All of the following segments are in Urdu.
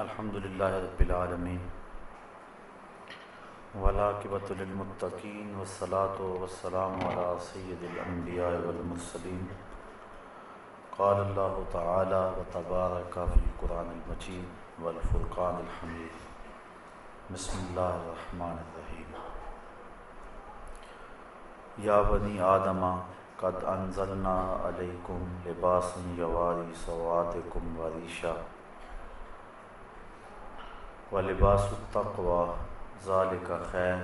الحمد للہ رب العالمین ولاقبۃ للمتقین والصلاة والسلام على سید الانبیاء والمرسلین قال اللہ تعالی و تبارک فی القرآن المجید والفرقان الحمید بسم اللہ الرحمن الرحیم یا بنی آدمہ قد انزلنا علیکم لباسا یواری سواتکم وریشا و لباس التقوى ذالک خیر،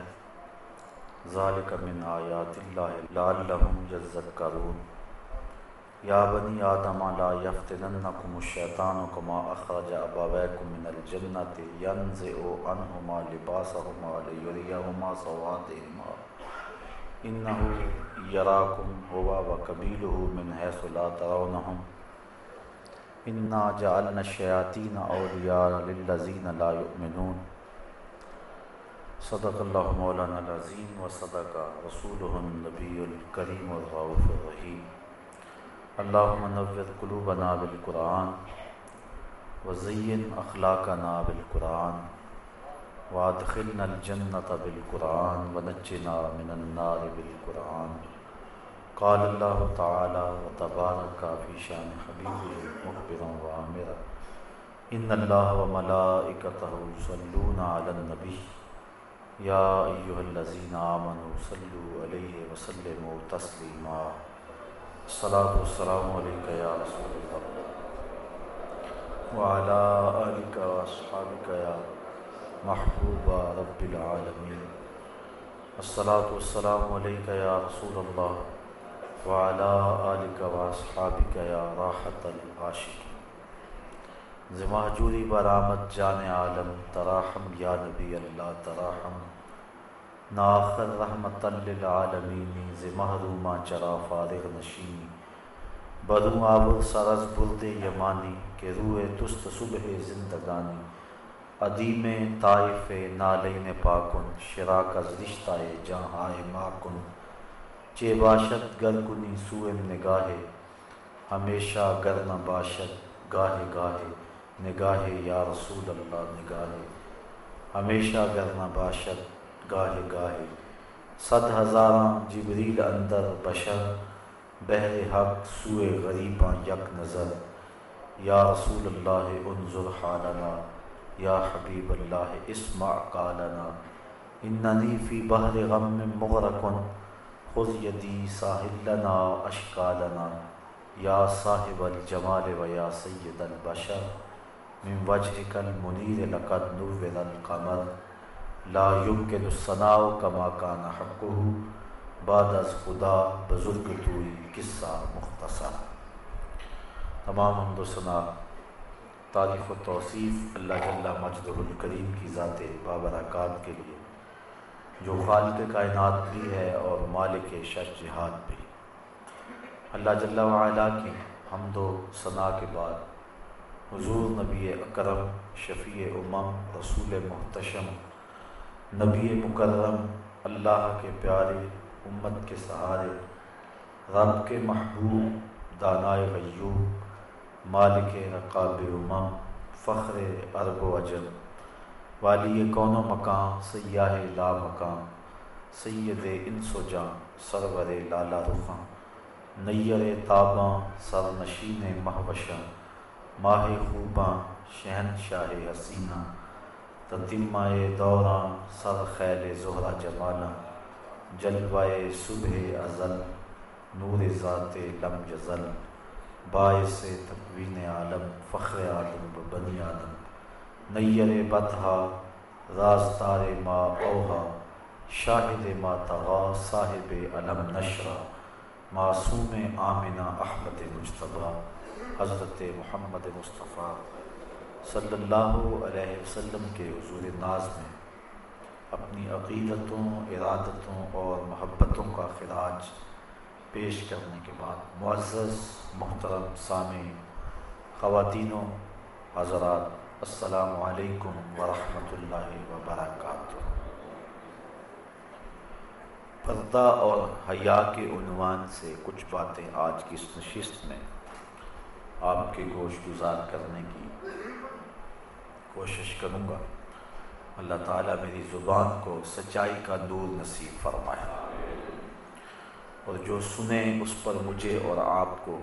ذالک من آیات اللہ لعلہم یذکرون۔ یا بنی آدم، لا یفتننکم الشیطان کما اخرج ابویکم من الجنت ینزع عنہما لباسہما لیریہما سواتہما۔ انہو یراکم، ہوا و من حیث لا ترونہم۔ انا جعلنا الشیاطین اولیاء للذین لا یؤمنون صدق اللہ مولانا العظیم و صدق رسولہ النبی الکریم الرعوف الرحیم اللہم نور قلوبنا بالقرآن وزین اخلاقنا بالقرآن وادخلنا الجنة بالقرآن ونجنا من النار بالقرآن. قال اللہ تعالی و تبارک فی شان حبیب مخبرا و عامرا ان اللہ و ملائکتہ صلون علی النبی. یا ایہا الذین آمنوا صلو علیہ وسلم تسلیما. الصلاة والسلام علیکہ یا رسول اللہ. وعلى آلک و اصحابک یا محبوب رب العالمین. الصلاة والسلام علیکہ یا رسول اللہ. وعلى آلك واصحابك يا راحت العاشق. زماجوری برآمد جان عالم، تراحم یا نبی اللہ، تراحم. ناخر رحمت للعالمین، زمحروما چرا فارغ نشینی. بدو آب سرز برد یمانی، کہ روح تست صبح زندگانی. ادیم طائف نالین پاکن، شراک از رشتہ جہاں ماکن. چے باشد گر کنی سوئم نگاہے، ہمیشہ گر نہ باشد گاہے گاہے، نگاہے یا رسول اللہ نگاہے۔ ہمیشہ گر نہ باشد گاہے گاہے۔ صد ہزاراں جبریل اندر بشر بہر حق سوئے غریباں یک نظر۔ یا رسول اللہ انظر حالنا، یا حبیب اللہ اسمع قالنا۔ اننی فی بحر غم مغرقن۔ خذ یدی ساحل لنا اشکالنا، یا صاحب الجمال و یا سید البشر، من وجهك المنیر لقد نور القمر. لا يمكن الصناع كما كان حقه، بعد از خدا بزرگ توئی قصہ مختصر. تمام حمد و ثنا تعریف و توصیف اللہ جل مجدہ الکریم کی ذات بابرکات کے لیے جو خالق کائنات بھی ہے اور مالک شش جہاد بھی۔ اللہ جل وعلا کی حمد و ثناء کے بعد حضور نبی اکرم، شفیع امم، رسول محتشم، نبی مکرم، اللہ کے پیارے امت کے سہارے، رب کے محبوب، دانائے غیوب، مالک رقاب امم، فخر ارب و عجم۔ والی کون و مکان سیاہ لا مکان سید انس و جاں سرور لالا رخاں، نیر تاباں سر نشین مہوشاں، ماہ خوباں شہن شاہ حسینہ تتمائے دوراں، سر خیل زہرا جمالاں جلوائے صبح ازل، نور ذات لم جزل باعث تقوین عالم، فخر عالم، بنی عالم نیر بتہا راز تار ما اوہا، شاہد ما تغا، صاحب علم نشرہ معصوم آمنہ احمد مجتبہ، حضرت محمد مصطفیٰ صلی اللہ علیہ وسلم کے حضور ناز میں اپنی عقیدتوں، ارادتوں اور محبتوں کا خراج پیش کرنے کے بعد معزز، محترم، سامع خواتینوں، حضرات السلام علیکم ورحمۃ اللہ وبرکاتہ۔ پردہ اور حیا کے عنوان سے کچھ باتیں آج کی اس نشست میں آپ کے گوش گزار کرنے کی کوشش کروں گا۔ اللہ تعالیٰ میری زبان کو سچائی کا نور نصیب فرمائے۔ اور جو سنیں اس پر مجھے اور آپ کو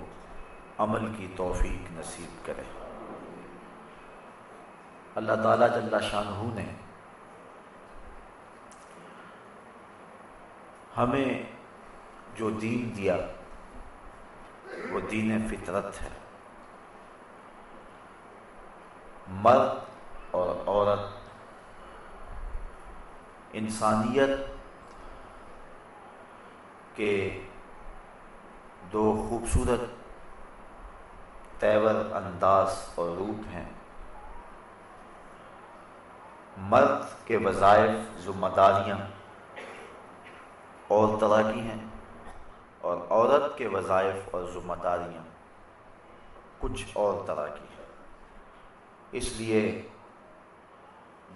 عمل کی توفیق نصیب کرے۔ اللہ تعالیٰ جل شاہ نے ہمیں جو دین دیا، وہ دین فطرت ہے۔ مرد اور عورت، انسانیت کے دو خوبصورت تیور انداز اور روپ ہیں۔ مرد کے وظائف ذمہ داریاں اور طرح کی ہیں اور عورت کے وظائف اور ذمہ داریاں کچھ اور طرح کی ہیں۔ اس لیے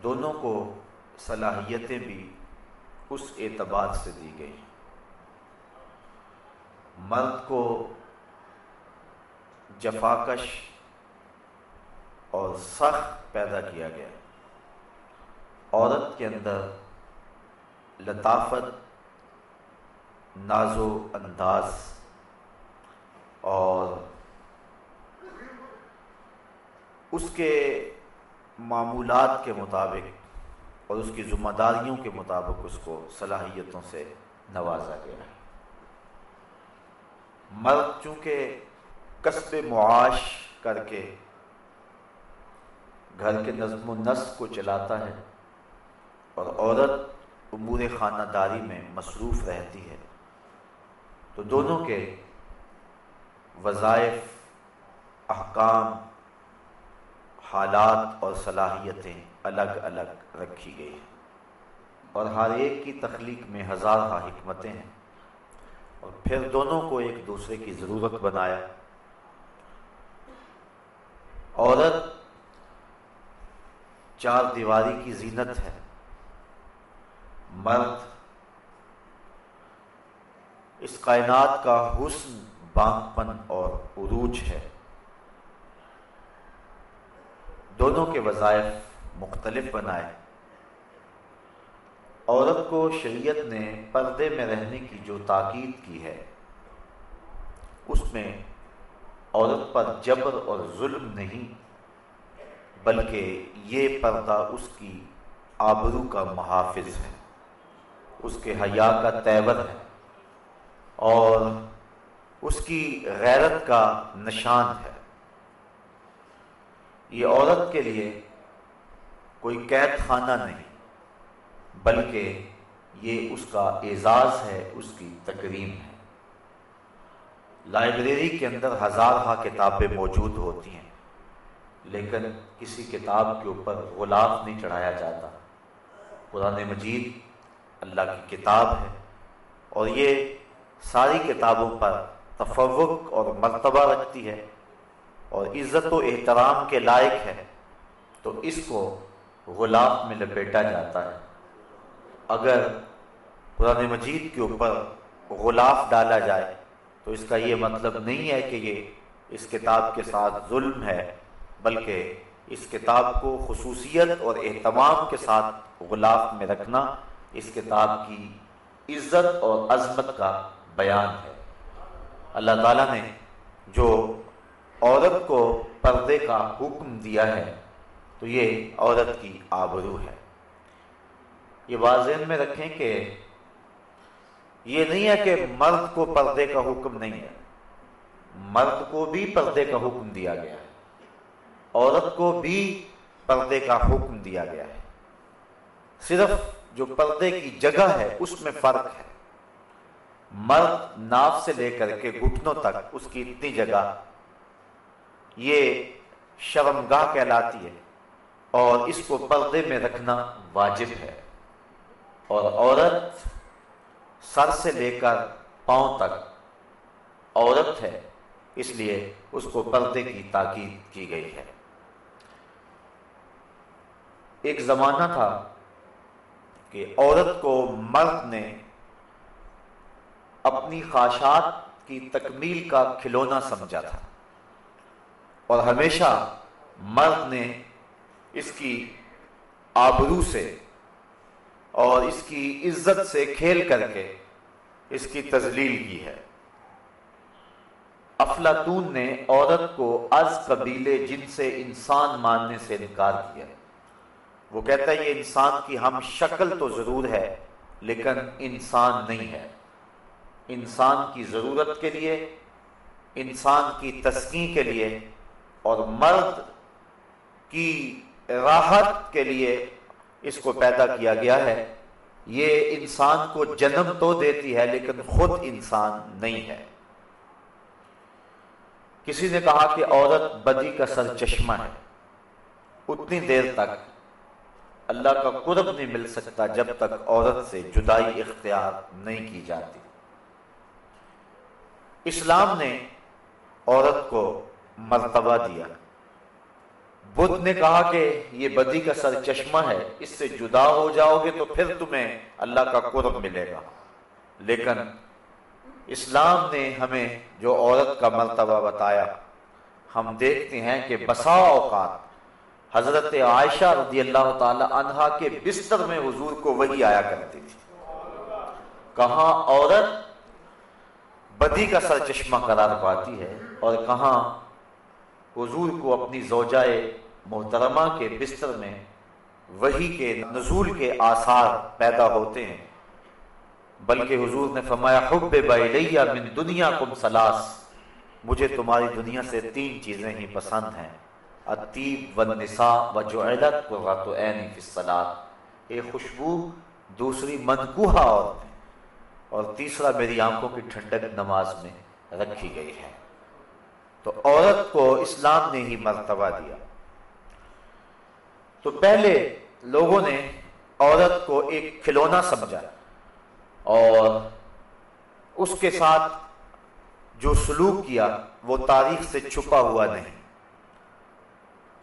دونوں کو صلاحیتیں بھی اس اعتبار سے دی گئی۔ ہیں مرد کو جفاکش اور سخت پیدا کیا گیا۔ عورت کے اندر لطافت، ناز و انداز اور اس کے معمولات کے مطابق اور اس کی ذمہ داریوں کے مطابق اس کو صلاحیتوں سے نوازا گیا ہے۔ مرد چونکہ قصب معاش کر کے گھر کے نظم و نسق کو چلاتا ہے اور عورت امور خانہ داری میں مصروف رہتی ہے۔ تو دونوں کے وظائف، احکام، حالات اور صلاحیتیں الگ الگ رکھی گئی ہیں۔ اور ہر ایک کی تخلیق میں ہزار حکمتیں ہیں۔ اور پھر دونوں کو ایک دوسرے کی ضرورت بنایا۔ عورت چار دیواری کی زینت ہے۔ مرد، اس کائنات کا حسن بانگ پن اور عروج ہے۔ دونوں کے وظائف مختلف بنائے۔ عورت کو شریعت نے پردے میں رہنے کی جو تاکید کی ہے، اس میں عورت پر جبر اور ظلم نہیں، بلکہ یہ پردہ اس کی آبرو کا محافظ ہے۔ اس کے حیا کا تیور ہے اور اس کی غیرت کا نشان ہے۔ یہ عورت کے لیے کوئی قید خانہ نہیں، بلکہ یہ اس کا اعزاز ہے، اس کی تکریم ہے۔ لائبریری کے اندر ہزار کتابیں موجود ہوتی ہیں، لیکن کسی کتاب کے اوپر غلاف نہیں چڑھایا جاتا۔ قرآن مجید اللہ کی کتاب ہے۔ اور یہ ساری کتابوں پر تفوق اور مرتبہ رکھتی ہے اور عزت و احترام کے لائق ہے۔ تو اس کو غلاف میں لپیٹا جاتا ہے۔ اگر قرآن مجید کے اوپر غلاف ڈالا جائے، تو اس کا یہ مطلب نہیں ہے کہ یہ اس کتاب کے ساتھ ظلم ہے، بلکہ اس کتاب کو خصوصیت اور اہتمام کے ساتھ غلاف میں رکھنا اس کتاب کی عزت اور عظمت کا بیان ہے۔ اللہ تعالیٰ نے جو عورت کو پردے کا حکم دیا ہے، تو یہ عورت کی آبرو ہے۔ یہ واضح میں رکھیں کہ یہ نہیں ہے کہ مرد کو پردے کا حکم نہیں ہے۔ مرد کو بھی پردے کا حکم دیا گیا ہے۔ عورت کو بھی پردے کا حکم دیا گیا ہے۔ صرف جو پردے کی جگہ ہے، اس میں فرق ہے۔ مرد ناف سے لے کر کے گھٹنوں تک اس کی اتنی جگہ۔ یہ شرمگاہ کہلاتی ہے اور اس کو پردے میں رکھنا واجب ہے۔ اور عورت سر سے لے کر پاؤں تک عورت ہے، اس لیے اس کو پردے کی تاکید کی گئی ہے۔ ایک زمانہ تھا کہ عورت کو مرد نے اپنی خواہشات کی تکمیل کا کھلونا سمجھا تھا۔ اور ہمیشہ مرد نے اس کی آبرو سے اور اس کی عزت سے کھیل کر کے اس کی تزلیل کی ہے۔ افلاطون نے عورت کو از قبیلے جن سے انسان ماننے سے انکار کیا ہے۔ وہ کہتا ہے یہ انسان کی ہم شکل تو ضرور ہے، لیکن انسان نہیں ہے۔ انسان کی ضرورت کے لیے، انسان کی تسکین کے لیے اور مرد کی راحت کے لیے اس کو پیدا کیا گیا ہے۔ یہ انسان کو جنم تو دیتی ہے، لیکن خود انسان نہیں ہے۔ کسی نے کہا کہ عورت بدی کا سر چشمہ ہے۔ اتنی دیر تک اللہ کا قرب نہیں مل سکتا جب تک عورت سے جدائی اختیار نہیں کی جاتی۔ اسلام نے عورت کو مرتبہ دیا۔ بدھ نے کہا کہ یہ بدی کا سر چشمہ ہے، اس سے جدا ہو جاؤ گے تو پھر تمہیں اللہ کا قرب ملے گا۔ لیکن اسلام نے ہمیں جو عورت کا مرتبہ بتایا، ہم دیکھتے ہیں کہ بسا اوقات حضرت عائشہ رضی اللہ تعالی عنہ کے بستر میں حضور کو وہی آیا کرتی تھی کہاں عورت بدی کا سر چشمہ قرار پاتی ہے اور کہاں حضور کو اپنی زوجائے محترمہ کے بستر میں وہی کے نزول کے آثار پیدا ہوتے ہیں۔ بلکہ حضور نے فرمایا، حب من دنیا کم سلاس مجھے تمہاری دنیا سے تین چیزیں ہی پسند ہیں۔ اتیب و جعلت عین فی الصلاة. ایک خوشبو، دوسری منکوہا عورت اور تیسرا میری آنکھوں کی ٹھنڈک نماز میں رکھی گئی ہے۔ تو عورت کو اسلام نے ہی مرتبہ دیا۔ تو پہلے لوگوں نے عورت کو ایک کھلونا سمجھا اور اس کے ساتھ جو سلوک کیا وہ تاریخ سے چھپا ہوا نہیں۔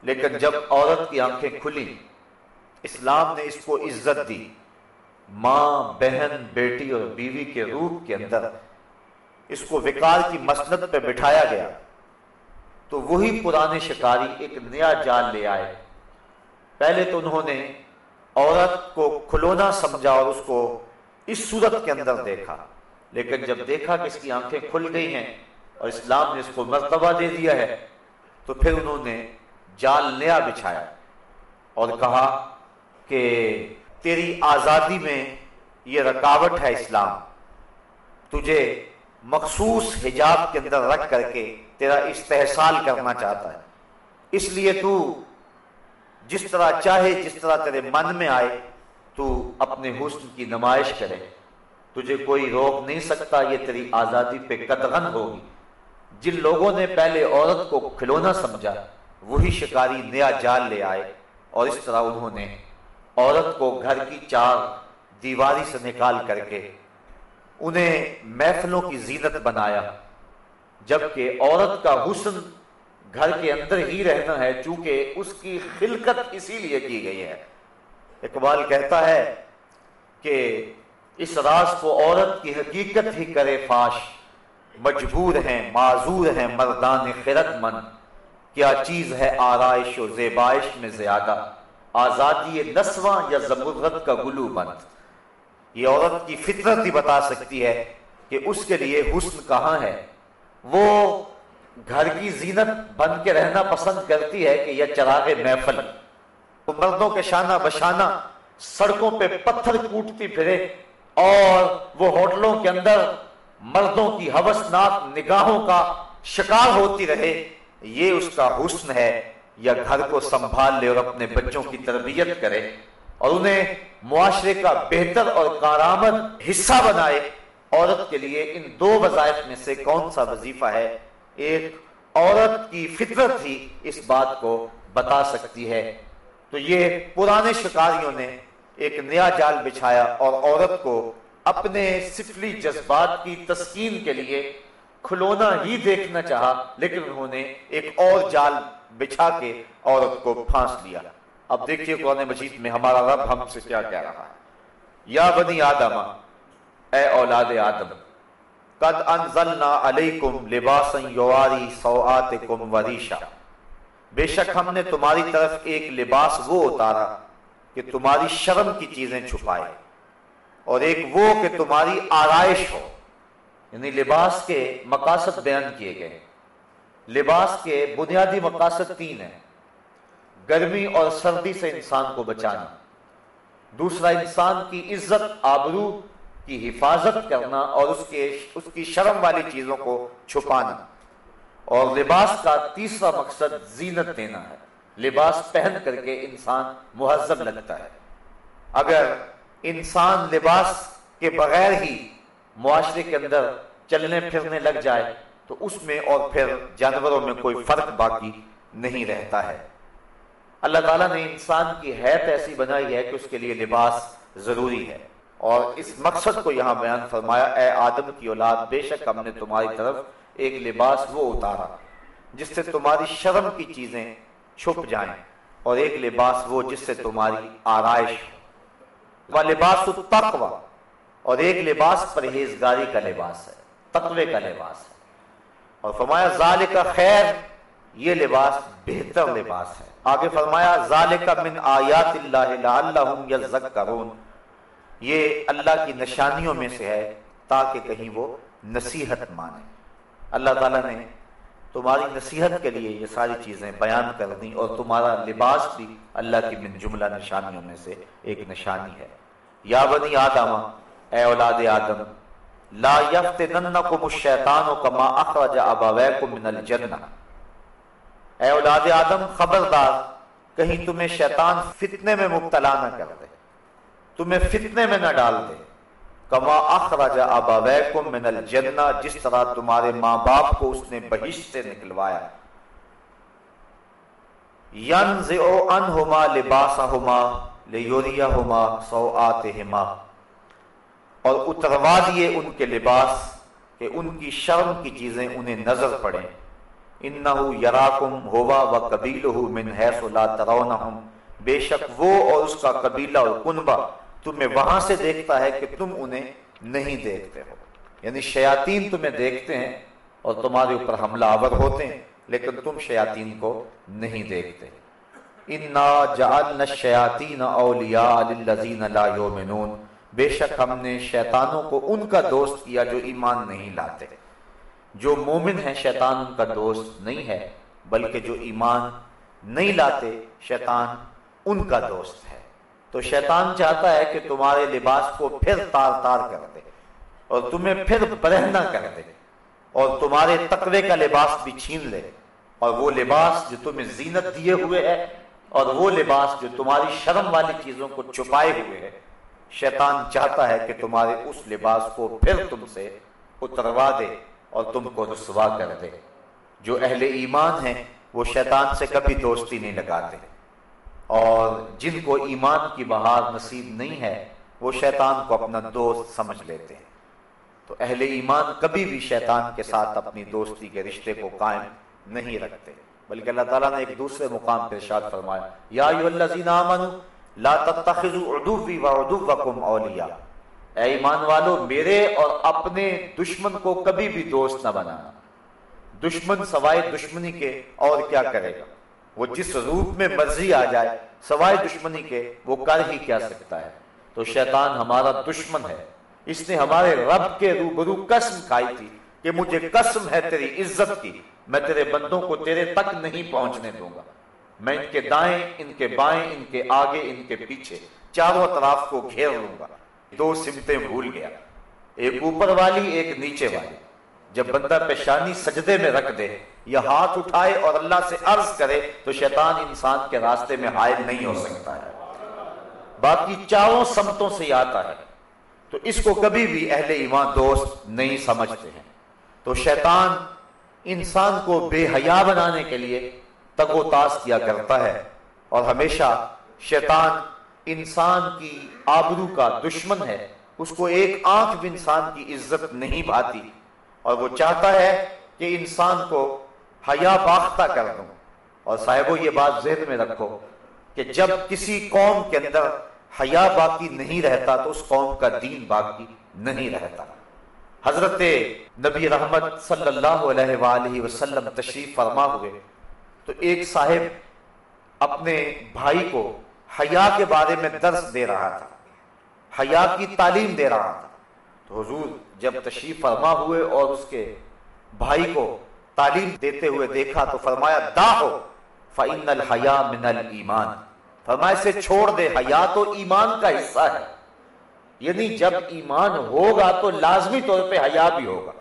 لیکن جب عورت کی آنکھیں کھلی، اسلام نے اس کو عزت دی۔ ماں، بہن، بیٹی اور بیوی کے روپ کے اندر اس کو وکار کی مسند پہ بٹھایا گیا۔ تو وہی پرانے شکاری ایک نیا جال لے آئے۔ پہلے تو انہوں نے عورت کو کھلونا سمجھا اور اس کو اس صورت کے اندر دیکھا۔ لیکن جب دیکھا کہ اس کی آنکھیں کھل گئی ہیں اور اسلام نے اس کو مرتبہ دے دیا ہے، تو پھر انہوں نے جال نیا بچھایا اور کہا کہ تیری آزادی میں یہ رکاوٹ ہے اسلام، تجھے مخصوص حجاب کے اندر رکھ کر کے تیرا استحصال کرنا چاہتا ہے۔ اس لیے تو جس طرح چاہے جس طرح تیرے من میں آئے، تو اپنے حسن کی نمائش کرے۔ تجھے کوئی روک نہیں سکتا، یہ تیری آزادی پہ قدغن ہوگی۔ جن لوگوں نے پہلے عورت کو کھلونا سمجھا وہی شکاری نیا جال لے آئے اور اس طرح انہوں نے عورت کو گھر کی چار دیواری سے نکال کر کے انہیں محفلوں کی زینت بنایا، جبکہ عورت کا حسن گھر کے اندر ہی رہنا ہے، چونکہ اس کی خلقت اسی لیے کی گئی ہے۔ اقبال کہتا ہے کہ اس راز کو عورت کی حقیقت ہی کرے فاش، مجبور ہیں، معذور ہیں، مردان خرد من کیا چیز ہے آرائش و زیبائش میں زیادہ؟ آزادی نسواں یا زمرت کا گلو بند؟ یہ عورت کی فطرت ہی بتا سکتی ہے کہ اس کے لیے حسن کہاں ہے؟ وہ گھر کی زینت بن کے رہنا پسند کرتی ہے کہ یہ چراغ محفل۔ وہ مردوں کے شانہ بشانہ سڑکوں پہ پتھر کوٹتی پھرے اور وہ ہوٹلوں کے اندر مردوں کی حوثناک نگاہوں کا شکار ہوتی رہے۔ یہ اس کا حسن ہے یا گھر کو سنبھال لے اور اپنے بچوں کی تربیت کرے اور انہیں معاشرے کا بہتر اور کارآمد حصہ بنائے، عورت کے لیے ان دو وظائف میں سے کون سا وظیفہ ہے؟ ایک عورت کی فطرت ہی اس بات کو بتا سکتی ہے۔ تو یہ پرانے شکاریوں نے ایک نیا جال بچھایا اور عورت کو اپنے سفلی جذبات کی تسکین کے لیے کھلونا ہی دیکھنا چاہا، لیکن انہوں نے ایک اور جال بچھا کے عورت کو پھانس لیا۔ اب دیکھیے قرآن مجید میں ہمارا رب ہم سے کیا کہہ رہا ہے۔ یا بنی آدم، اے اولاد آدم، قد انزلنا علیکم لباسا یواری سوآتکم وریشا۔ بے شک ہم نے تمہاری طرف ایک لباس وہ اتارا کہ تمہاری شرم کی چیزیں چھپائے، اور ایک وہ کہ تمہاری آرائش ہو۔ یعنی لباس کے مقاصد بیان کیے گئے لباس کے بنیادی مقاصد تین ہیں۔ گرمی اور سردی سے انسان کو بچانا۔ دوسرا، انسان کی عزت، آبرو کی حفاظت کرنا اور اس کے، اس کی شرم والی چیزوں کو چھپانا۔ اور لباس کا تیسرا مقصد زینت دینا ہے۔ لباس پہن کر کے انسان مہذب لگتا ہے۔ اگر انسان لباس کے بغیر ہی معاشرے کے اندر چلنے پھرنے لگ جائے تو اس میں اور پھر جانوروں میں کوئی فرق باقی نہیں رہتا ہے۔ اللہ تعالیٰ نے انسان کی حیت ایسی بنائی ہے کہ اس کے لیے لباس ضروری ہے۔ اور اس مقصد کو یہاں بیان فرمایا، اے آدم کی اولاد، بے شک ہم نے تمہاری طرف ایک لباس وہ اتارا، جس سے تمہاری شرم کی چیزیں چھپ جائیں، اور ایک لباس وہ جس سے تمہاری آرائش وہ لباس تقوی اور ایک لباس پرہیزگاری کا لباس ہے، تقوی کا لباس ہے۔ اور فرمایا، ذالک کا خیر، یہ لباس بہتر لباس ہے۔ آگے فرمایا، ذالک من آیات اللہ لعلہم یذکرون۔ یہ اللہ کی نشانیوں میں سے ہے تاکہ کہیں وہ نصیحت مانے۔ اللہ تعالیٰ نے تمہاری نصیحت کے لیے یہ ساری چیزیں بیان کر دیں اور تمہارا لباس بھی اللہ کی من جملہ نشانیوں میں سے ایک نشانی ہے۔ یا بنی آدم اے اولاد آدم، لا یفتننکم الشیطان کما اخرج ابویکم من الجنہ۔ اے اولاد آدم، خبردار، کہیں تمہیں شیطان فتنے میں مبتلا نہ کر دے، تمہیں فتنے میں نہ ڈال دے۔ کما اخرج ابویکم من الجنہ، جس طرح تمہارے ماں باپ کو اس نے بہشت سے نکلوایا۔ ینزعو انہما لباسہما لیوریہما سوآتہما۔ اور اتروا دیے ان کے لباس کہ ان کی شرم کی چیزیں انہیں نظر پڑیں۔ انہو یراکم ہوا و قبیلہو من حیث لا ترونہم۔ بے شک وہ اور اس کا قبیلہ اور کنبہ تمہیں وہاں سے دیکھتا ہے کہ تم انہیں نہیں دیکھتے ہو۔ یعنی شیاطین تمہیں دیکھتے ہیں اور تمہارے اوپر حملہ آور ہوتے ہیں، لیکن تم شیاطین کو نہیں دیکھتے۔ انا جعلنا الشیاطین اولیاء للذین لا یومنون بے شک ہم نے شیطانوں کو ان کا دوست کیا جو ایمان نہیں لاتے۔ جو مومن ہے شیطان ان کا دوست نہیں ہے، بلکہ جو ایمان نہیں لاتے، شیطان ان کا دوست ہے۔ تو شیطان چاہتا ہے کہ تمہارے لباس کو پھر تار تار کر دے اور تمہیں پھر برہنا کر دے اور تمہارے تقوی کا لباس بھی چھین لے۔ اور وہ لباس جو تمہیں زینت دیے ہوئے ہے اور وہ لباس جو تمہاری شرم والی چیزوں کو چھپائے ہوئے ہے شیطان چاہتا ہے کہ تمہارے اس لباس کو پھر تم سے اتروا دے اور تم کو رسوا کر دے۔ جو اہل ایمان ہیں، وہ شیطان سے کبھی دوستی نہیں لگاتے۔ اور جن کو ایمان کی بہار نصیب نہیں ہے، وہ شیطان کو اپنا دوست سمجھ لیتے ہیں۔ تو اہل ایمان کبھی بھی شیطان کے ساتھ اپنی دوستی کے رشتے کو قائم نہیں رکھتے۔ بلکہ اللہ تعالیٰ نے ایک دوسرے مقام پہ ارشاد فرمایا، یا لا تتخذوا عدوی وعدوکم اولیاء۔ اے ایمان والو، میرے اور اپنے دشمن کو کبھی بھی دوست نہ بنانا دشمن سوائے دشمنی کے اور کیا کرے گا؟ وہ جس روپ میں مرضی آ جائے، سوائے دشمنی کے، وہ کر ہی کیا سکتا ہے۔ تو شیطان ہمارا دشمن ہے۔ اس نے ہمارے رب کے روبرو قسم کھائی تھی کہ مجھے قسم ہے تیری عزت کی۔ میں تیرے بندوں کو تیرے تک نہیں پہنچنے دوں گا۔ میں ان کے دائیں، ان کے بائیں، ان کے آگے، ان کے پیچھے چاروں طرف کو گھیر لوں گا۔ دو سمتیں بھول گیا۔ ایک اوپر والی، ایک نیچے والی۔ جب بندہ پیشانی سجدے میں رکھ دے، یا ہاتھ اٹھائے اور اللہ سے عرض کرے، تو شیطان انسان کے راستے میں حائل نہیں ہو سکتا ہے۔ باقی چاروں سمتوں سے آتا ہے۔ تو اس کو کبھی بھی اہل ایمان دوست نہیں سمجھتے ہیں۔ تو شیطان انسان کو بے حیا بنانے کے لیے تگ و تاز کیا کرتا ہے۔ اور ہمیشہ شیطان انسان کی آبرو کا دشمن ہے۔ اس کو ایک آنکھ بھی انسان کی عزت نہیں بھاتی۔ اور وہ چاہتا ہے کہ انسان کو حیا باختہ کر دوں۔ اور صاحبو، یہ بات ذہن میں رکھو کہ جب کسی قوم کے اندر حیا باقی نہیں رہتا تو اس قوم کا دین باقی نہیں رہتا۔ حضرت نبی رحمت صلی اللہ علیہ وآلہ وسلم تشریف فرما ہوئے۔ تو ایک صاحب اپنے بھائی کو حیا کے بارے میں درس دے رہا تھا، حیا کی تعلیم دے رہا تھا۔ تو حضور جب تشریف فرما ہوئے اور اس کے بھائی کو تعلیم دیتے ہوئے دیکھا تو فرمایا، دا ہو فعن الحیا من المان فرمایا سے چھوڑ دے، حیا تو ایمان کا حصہ ہے۔ یعنی جب ایمان ہوگا تو لازمی طور پہ حیا بھی ہوگا۔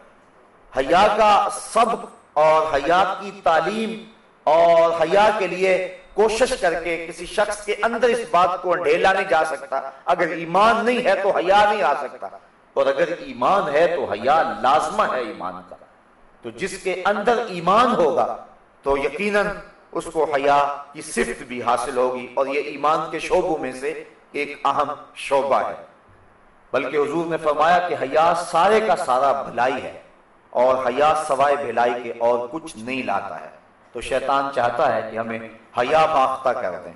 حیا کا سب اور حیا کی تعلیم اور حیا کے لیے کوشش کر کے کسی شخص کے اندر اس بات کو انڈھیلا نہیں جا سکتا۔ اگر ایمان نہیں ہے تو حیا نہیں آ سکتا۔ اور اگر ایمان ہے تو حیا لازمہ ہے ایمان کا۔ تو جس کے اندر ایمان ہوگا تو یقیناً اس کو حیا کی صفت بھی حاصل ہوگی۔ اور یہ ایمان کے شعبوں میں سے ایک اہم شعبہ ہے۔ بلکہ حضور نے فرمایا کہ حیا سارے کا سارا بھلائی ہے اور حیا سوائے بھلائی کے اور کچھ نہیں لاتا ہے۔ تو شیطان چاہتا ہے کہ ہمیں حیا باختہ کر دیں۔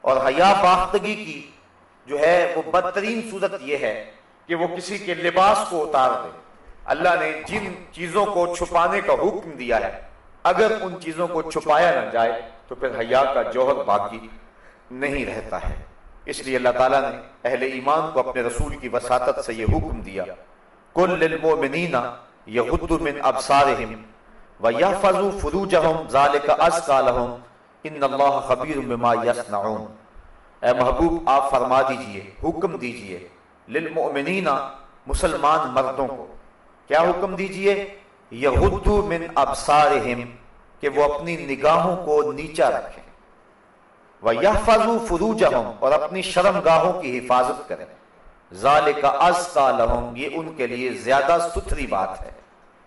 اور حیا باختگی کی جو ہے وہ بدترین صورت یہ ہے کہ وہ کسی کے لباس کو اتار دے۔ اللہ نے جن چیزوں کو چھپانے کا حکم دیا ہے، اگر ان چیزوں کو چھپایا نہ جائے تو پھر حیا کا جوہر باقی نہیں رہتا ہے۔ اس لیے اللہ تعالیٰ نے اہل ایمان کو اپنے رسول کی وساطت سے یہ حکم دیا۔ کل للمؤمنین یغض من ابصارهم ويحفظوا فروجهم ذلك ازكى لهم ان اللہ خبیر بما يصنعون۔ اے محبوب، آپ فرما دیجیے، حکم دیجیے للمؤمنین مسلمان مردوں کو۔ کیا حکم دیجیے؟ یغض من ابصارهم کہ وہ اپنی نگاہوں کو نیچا رکھیں۔ وَيَحْفَظُوا فُرُوجَهُمْ، اور اپنی شرم گاہوں کی حفاظت کریں۔ ذالک ازکا لہم یہ ان کے لیے زیادہ ستھری بات ہے۔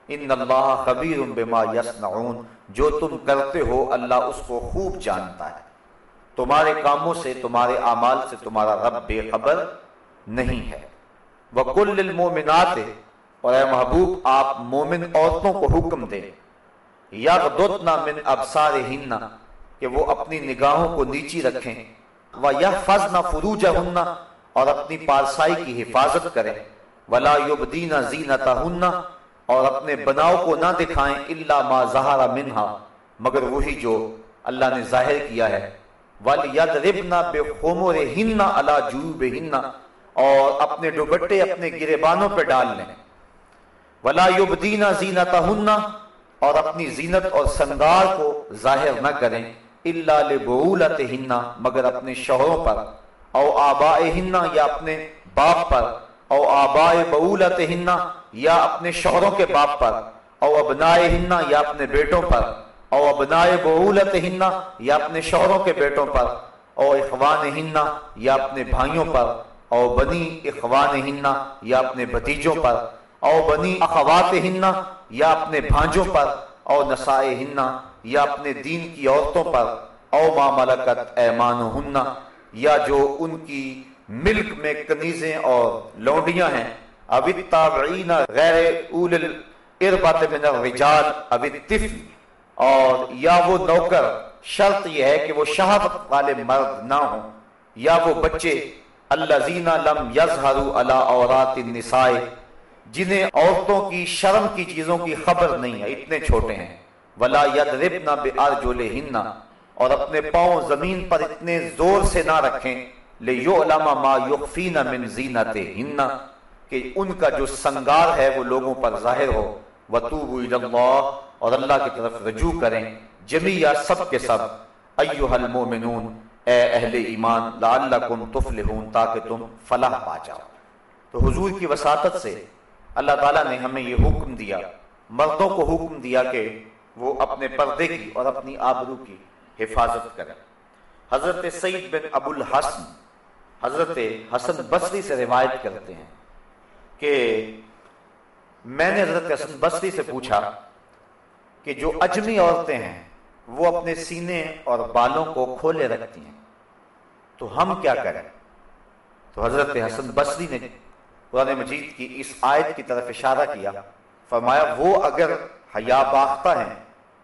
ان اللہ خبیر بما یصنعون، جو تم کرتے ہو اللہ اس کو خوب جانتا ہے۔ تمہارے کاموں سے، تمہارے اعمال سے تمہارا رب بے خبر نہیں ہے۔ وَقُلْ لِلْمُؤْمِنَاتِ، اور اے محبوب، آپ مومن عورتوں کو حکم دیں۔ یغددن من ابصارهن کہ وہ اپنی نگاہوں کو نیچی رکھیں۔ و وَيَحْفَظْنَ فُرُوجَهُنَّ، اور اپنی پارسائی کی حفاظت کریں۔ ولا یبدین زینتہن اور اپنے بناؤ کو نہ دکھائیں الا ما ظہر منہا، مگر وہی جو اللہ نے ظاہر کیا ہے۔ وَلْيَدْرِبْنَ بِخُمُرِهِنَّ عَلَى جُوبِهِنَّ اور اپنے دوپٹے اپنے گریبانوں پہ ڈال لیں۔ ولا یبدین زینتہن اور اپنی زینت اور سنگار کو ظاہر نہ کریں۔ الا لبعولتہن مگر اپنے شوہروں پر، او آبائہن یا اپنے باپ پر۔ او آبائے بعولتہن یا اپنے شوہروں کے باپ پر، او ابنائہن یا اپنے بیٹوں پر، او ابنائے بعولتہن یا اپنے شوہروں کے بیٹوں پر، او اخوانہن یا اپنے بھائیوں پر، او بنی اخوانہن یا اپنے بھتیجوں پر، او بنی اخواتہن یا اپنے بھانجوں پر، او نسائہن یا اپنے دین کی عورتوں پر، او ما ملکت ایمانہن یا جو ان کی ملک میں کنیزیں اور لونڈیاں ہیں۔ اب التابعین غیر اول الاربات من الرجال اب الطفل اور یا وہ نوکر، شرط یہ ہے کہ وہ شہادت والے مرد نہ ہوں۔ یا وہ بچے الذین لم یظہروا علی عورات النساء۔ جنہیں عورتوں کی شرم کی چیزوں کی خبر نہیں ہے، اتنے چھوٹے ہیں۔ ولا یضربن بارجلہن۔ اور اپنے پاؤں زمین پر اتنے زور سے نہ رکھیں۔ لیعلم ما یخفین من زینتہن، کہ ان کا جو سنگار ہے وہ لوگوں پر ظاہر ہو۔ وتوبوا الی اللہ، اور اللہ کی طرف رجوع کریں۔ جمیع سب کے سب۔ ایھا المؤمنون، اے اہل ایمان، لعلکم تفلحون، تاکہ تم فلاح پا جاؤ۔ تو حضور کی وساطت سے اللہ تعالیٰ نے ہمیں یہ حکم دیا۔ مردوں کو حکم دیا کہ وہ اپنے پردے کی اور اپنی آبرو کی حفاظت کریں۔ حضرت سعید بن ابو الحسن حضرت حسن بصری سے روایت کرتے ہیں کہ میں نے حضرت حسن بصری سے پوچھا کہ جو اجمی عورتیں ہیں، وہ اپنے سینے اور بالوں کو کھولے رکھتی ہیں۔ تو ہم کیا کریں؟ تو حضرت حسن بصری نے قرآن مجید کی اس آیت کی طرف اشارہ کیا۔ فرمایا، وہ اگر حیا باختہ ہیں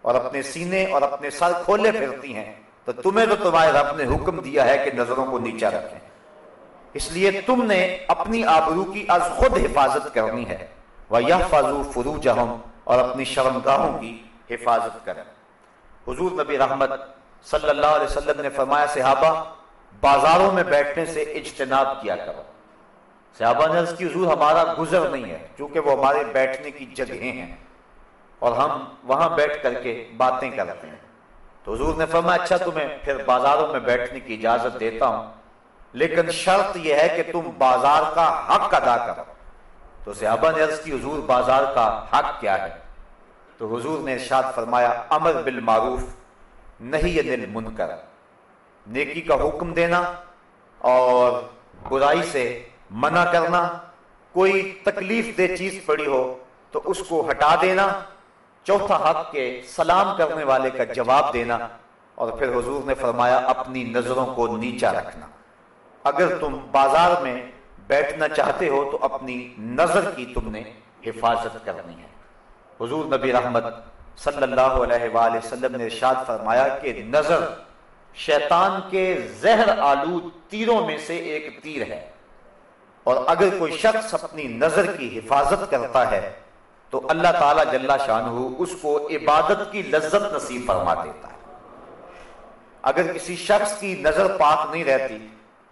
اور اپنے سینے اور اپنے سر کھولے پھرتی ہیں، تو تمہیں تو تمہارے رب نے حکم دیا ہے کہ نظروں کو نیچا رکھیں۔ اس لیے تم نے اپنی آبرو کی از خود حفاظت کرنی ہے۔ وَيَحْفَظُوا فُرُوجَهُمْ اور اپنی شرمگاہوں کی حفاظت کریں۔ حضور نبی رحمت صلی اللہ علیہ وسلم نے فرمایا، صحابہ، بازاروں میں بیٹھنے سے اجتناب کیا کرو۔ صحابہ نے کی، حضور، ہمارا گزر نہیں ہے، چونکہ وہ ہمارے بیٹھنے کی جگہیں ہیں۔ اور ہم وہاں بیٹھ کر کے باتیں کرتے ہیں۔ تو حضور نے فرمایا اچھا تمہیں پھر بازاروں میں بیٹھنے کی اجازت دیتا ہوں۔ لیکن شرط یہ ہے کہ تم بازار کا حق ادا کرو۔ تو صحابہ نے عرض کی حضور بازار کا حق کیا ہے؟ تو حضور نے ارشاد فرمایا امر بالمعروف نہیں دل منکر نیکی کا حکم دینا اور برائی سے منع کرنا۔ کوئی تکلیف دہ چیز پڑی ہو تو اس کو ہٹا دینا۔ چوتھا حق کے سلام کرنے والے کا جواب دینا۔ اور پھر حضور نے فرمایا اپنی نظروں کو نیچا رکھنا۔ اگر تم بازار میں بیٹھنا چاہتے ہو تو اپنی نظر کی تم نے حفاظت کرنی ہے۔ حضور نبی رحمت صلی اللہ علیہ وآلہ وسلم نے ارشاد فرمایا کہ نظر شیطان کے زہر آلود تیروں میں سے ایک تیر ہے۔ اور اگر کوئی شخص اپنی نظر کی حفاظت کرتا ہے تو اللہ تعالی جل شانہ اس کو عبادت کی لذت نصیب فرما دیتا ہے۔ اگر کسی شخص کی نظر پاک نہیں رہتی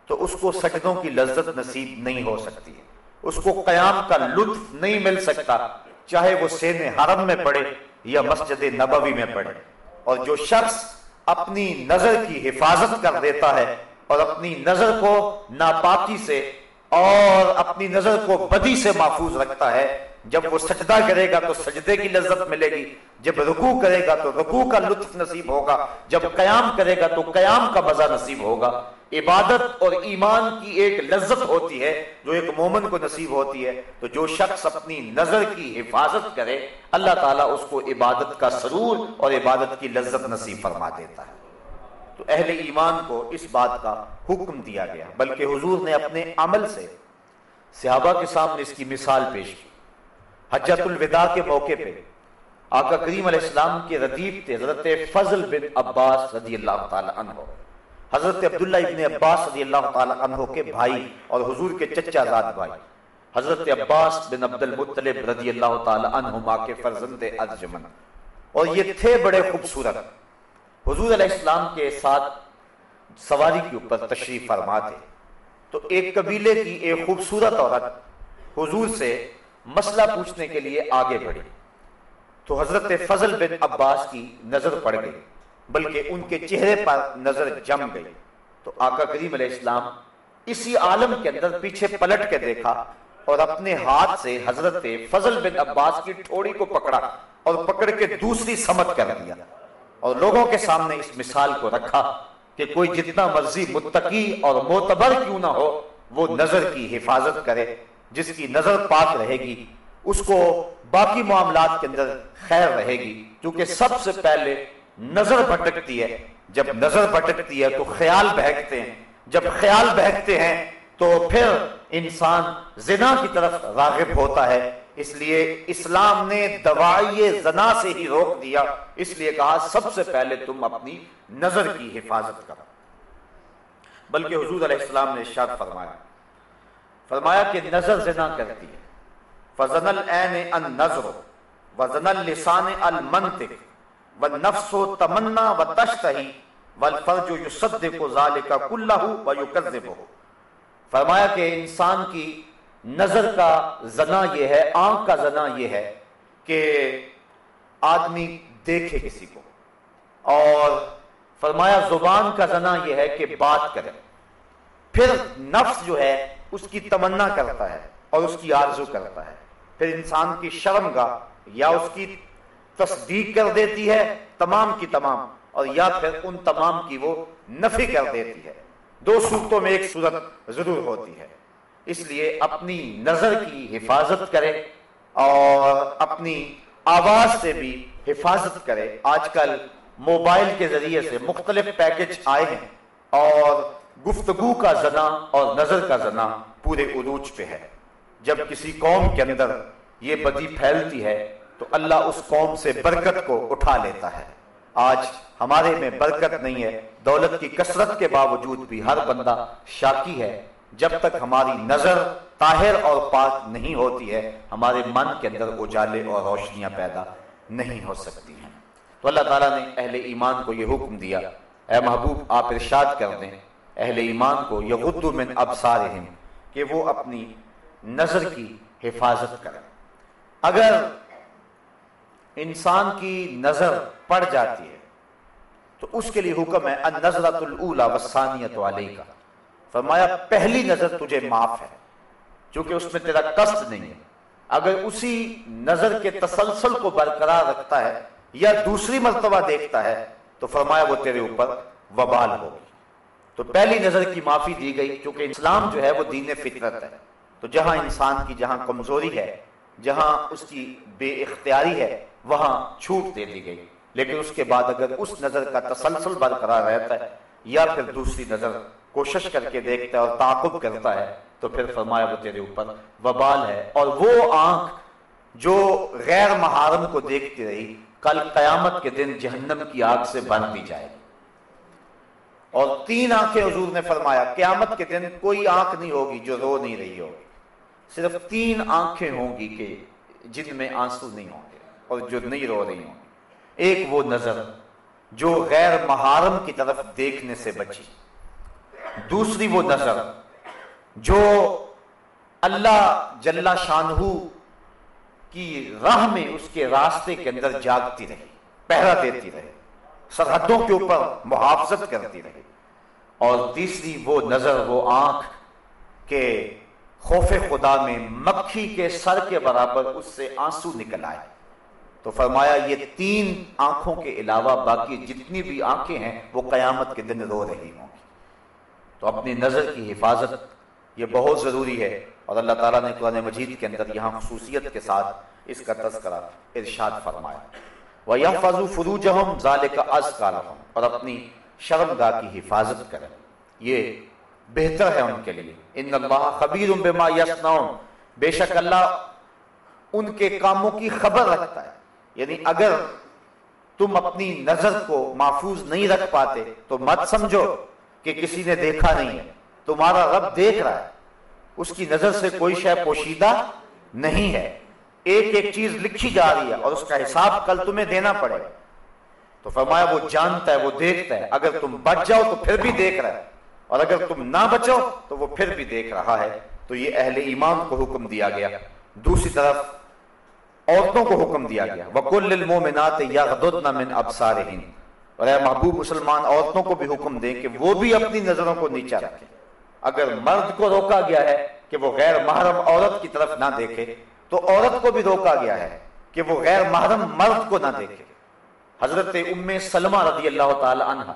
تو اس کو سجدوں کی لذت نصیب نہیں ہو سکتی۔ اس کو قیام کا لطف نہیں مل سکتا، چاہے وہ سین حرم میں پڑے یا مسجد نبوی میں پڑے۔ اور جو شخص اپنی نظر کی حفاظت کر دیتا ہے اور اپنی نظر کو ناپاکی سے اور اپنی نظر کو بدی سے محفوظ رکھتا ہے، جب وہ سجدہ کرے گا تو سجدے کی لذت ملے گی، جب رکوع کرے گا تو رکوع کا لطف نصیب ہوگا، جب قیام کرے گا تو قیام کا مزہ نصیب ہوگا۔ عبادت اور ایمان کی ایک لذت ہوتی ہے، جو ایک مومن کو نصیب ہوتی ہے، تو جو شخص اپنی نظر کی حفاظت کرے، اللہ تعالیٰ اس کو عبادت کا سرور اور عبادت کی لذت نصیب فرما دیتا ہے۔ تو اہل ایمان کو اس بات کا حکم دیا گیا، بلکہ حضور نے اپنے عمل سے صحابہ کے سامنے اس کی مثال پیش کی۔ حجت الوداع کے موقع پہ آقا کریم علیہ السلام کے ردیف تھے، حضرت فضل بن عباس رضی اللہ تعالی عنہ۔ حضرت عبداللہ ابن عباس رضی اللہ تعالی عنہ کے بھائی اور حضور کے چچا زاد بھائی۔ حضرت عباس بن عبد المطلب رضی اللہ تعالی عنہما کے فرزند ارجمن۔ اور یہ تھے بڑے خوبصورت۔ حضور علیہ السلام کے ساتھ سواری کے اوپر تشریف فرما تھے تو ایک قبیلے کی ایک خوبصورت عورت حضور سے مسئلہ پوچھنے کے لیے آگے بڑھی۔ تو حضرت فضل بن عباس کی نظر پڑ گئی۔ بلکہ ان کے چہرے پر نظر جم گئی۔ تو آقا کریم علیہ السلام اسی عالم کے اندر پیچھے پلٹ کے دیکھا اور اپنے ہاتھ سے حضرت فضل بن عباس کی ٹھوڑی کو پکڑا اور پکڑ کے دوسری سمت کر دیا۔ اور لوگوں کے سامنے اس مثال کو رکھا کہ کوئی جتنا مرضی متقی اور معتبر کیوں نہ ہو، وہ نظر کی حفاظت کرے، جس کی نظر پاک رہے گی، اس کو باقی معاملات کے اندر خیر رہے گی۔ کیونکہ سب سے پہلے نظر بھٹکتی ہے۔ جب نظر بھٹکتی ہے تو خیال بہکتے ہیں۔ جب خیال بہکتے ہیں تو پھر انسان زنا کی طرف راغب ہوتا ہے۔ اس لیے اسلام نے دوائی زنا سے ہی روک دیا۔ اس لیے کہا سب سے پہلے تم اپنی نظر کی حفاظت کرو۔ بلکہ حضور علیہ السلام نے ارشاد فرمایا۔ فرمایا کہ نظر زنا کرتی ہے۔ فزن العین ان نظر وزن اللسان المنطق۔ والنفس تمنا وتشتہی والفرج یصدق ذالک کلہ ویکذبہ فرمایا کہ انسان کی نظر کا زنا یہ ہے، آنکھ کا زنا یہ ہے کہ آدمی دیکھے کسی کو۔ اور فرمایا زبان کا زنا یہ ہے کہ بات کرے۔ پھر نفس جو ہے، اس کی تمنا کرتا ہے اور اس کی آرزو کرتا ہے۔ پھر انسان کی شرم گاہ یا اس کی تصدیق کر دیتی ہے تمام کی تمام اور یا پھر ان تمام کی وہ نفی کر دیتی ہے۔ دو صورتوں میں ایک صورت ضرور ہوتی ہے۔ اس لیے اپنی نظر کی حفاظت کرے اور اپنی آواز سے بھی حفاظت کرے آج کل موبائل کے ذریعے سے مختلف پیکج آئے ہیں اور گفتگو کا زنا اور نظر کا زنا پورے عروج پہ ہے۔ جب کسی قوم کے اندر یہ بدی پھیلتی ہے تو اللہ اس قوم سے برکت کو اٹھا لیتا ہے۔ آج ہمارے میں برکت نہیں ہے، دولت کی کثرت کے باوجود بھی ہر بندہ شاکی ہے۔ جب تک ہماری نظر طاہر اور پاک نہیں ہوتی ہے، ہمارے من کے اندر اجالے اور روشنیاں پیدا نہیں ہو سکتی ہیں۔ تو اللہ تعالیٰ نے اہل ایمان کو یہ حکم دیا، اے محبوب، آپ ارشاد کر دیں۔ اہل ایمان کو یغد من ابصارہم، کہ وہ اپنی نظر کی حفاظت کریں۔ اگر انسان کی نظر پڑ جاتی ہے۔ تو اس کے لیے حکم ہے النظرت الاولا والثانیت علیہ کا فرمایا، پہلی نظر تجھے معاف ہے، چونکہ اس میں تیرا قصد نہیں ہے۔ اگر اسی نظر کے تسلسل کو برقرار رکھتا ہے یا دوسری مرتبہ دیکھتا ہے، تو فرمایا، وہ تیرے اوپر وبال ہوگی۔ تو پہلی نظر کی معافی دی گئی، چونکہ اسلام جو ہے، وہ دین فطرت ہے۔ تو جہاں انسان کی جہاں کمزوری ہے، جہاں اس کی بے اختیاری ہے وہاں چھوٹ دے دی گئی۔ لیکن اس کے بعد اگر اس نظر کا تسلسل برقرار رہتا ہے یا پھر دوسری نظر کوشش کر کے دیکھتا ہے اور تعاقب کرتا ہے، تو پھر فرمایا وہ تیرے اوپر وبال ہے۔ اور وہ آنکھ جو غیر محارم کو دیکھتی رہی، کل قیامت کے دن جہنم کی آگ سے بن دی جائے گی۔ اور تین آنکھیں حضور نے فرمایا، قیامت کے دن کوئی آنکھ نہیں ہوگی جو رو نہیں رہی ہوگی۔ صرف تین آنکھیں ہوں گی کہ جن میں آنسو نہیں ہوں۔ گے اور جو نہیں رو رہی ہوں۔ ایک وہ نظر جو غیر محارم کی طرف دیکھنے سے بچی۔ دوسری وہ نظر جو اللہ جل شانہ کی راہ میں اس کے راستے کے اندر جاگتی رہی، پہرا دیتی رہے سرحدوں کے اوپر محافظت کرتی رہی۔ اور تیسری وہ نظر، وہ آنکھ کہ خوف خدا میں مکھی کے سر کے برابر اس سے آنسو نکل آئے۔ تو فرمایا، یہ تین آنکھوں کے علاوہ باقی جتنی بھی آنکھیں ہیں، وہ قیامت کے دن رو رہی ہوں گی۔ تو اپنی نظر کی حفاظت یہ بہت ضروری ہے۔ اور اللہ تعالیٰ نے قرآن مجید کے اندر یہاں خصوصیت کے ساتھ اس کا تذکرہ ارشاد فرمایا۔ وَيَحْفَظُ فُرُوجَهُمْ، ذَلِكَ أَزْكَى لَهُمْ۔ اور اپنی شرمگاہ کی حفاظت کریں۔ یہ بہتر ہے ان کے لیے۔ ان اللہ خبیر بما یسنون بے شک اللہ ان کے کاموں کی خبر رکھتا ہے۔ یعنی اگر تم اپنی نظر کو محفوظ نہیں رکھ پاتے، تو مت سمجھو کہ کسی نے دیکھا نہیں ہے۔ تمہارا رب دیکھ رہا ہے۔ اس کی نظر سے کوئی شے پوشیدہ نہیں ہے۔ ایک ایک چیز لکھی جا رہی ہے اور اس کا حساب کل تمہیں دینا پڑے۔ گا تو فرمایا، وہ جانتا ہے، وہ دیکھتا ہے۔ اگر تم بچ جاؤ تو پھر بھی دیکھ رہا ہے۔ اور اگر تم نہ بچو تو وہ پھر بھی دیکھ رہا ہے۔ تو یہ اہل ایمان کو حکم دیا گیا۔ دوسری طرف عورتوں کو حکم دیا گیا۔ وَقُلْ لِلْمُؤْمِنَاتِ يَغْضُضْنَ مِنْ أَبْصَارِهِنْ۔ اور اے محبوب مسلمان، عورتوں کو بھی حکم دیں کہ وہ بھی اپنی نظروں کو نیچا رکھیں۔ اگر مرد کو روکا گیا ہے کہ وہ غیر محرم عورت کی طرف نہ دیکھے، تو عورت کو بھی روکا گیا ہے کہ وہ غیر محرم مرد کو نہ دیکھے۔ حضرت ام سلمہ رضی اللہ تعالی عنہ،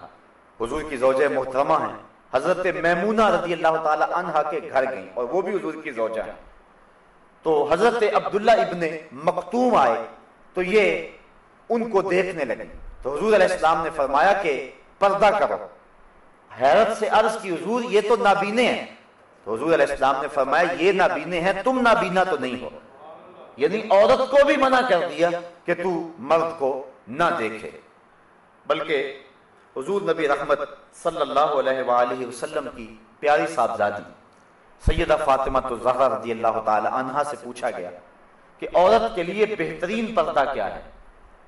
حضور کی زوجہ محترمہ ہیں۔ حضرت میمونہ رضی اللہ تعالی عنہ کے گھر گئیں اور وہ بھی حضور کی زوجہ ہیں۔ تو حضرت عبداللہ ابن مکتوم آئے تو یہ ان کو دیکھنے لگے۔ تو حضور علیہ السلام نے فرمایا کہ پردہ کرو۔ حیرت سے عرض کی، حضور یہ تو نابینے ہیں۔ تو حضور علیہ السلام نے فرمایا، یہ نابینے ہیں، تم نابینا تو نہیں ہو۔ یعنی عورت کو بھی منع کر دیا کہ تو مرد کو نہ دیکھے۔ بلکہ حضور نبی رحمت صلی اللہ علیہ وآلہ وسلم کی پیاری صاحبزادی۔ سیدہ فاطمہ تو زہرہ رضی اللہ تعالی عنہ سے پوچھا گیا کہ عورت کے لیے بہترین پردہ کیا ہے؟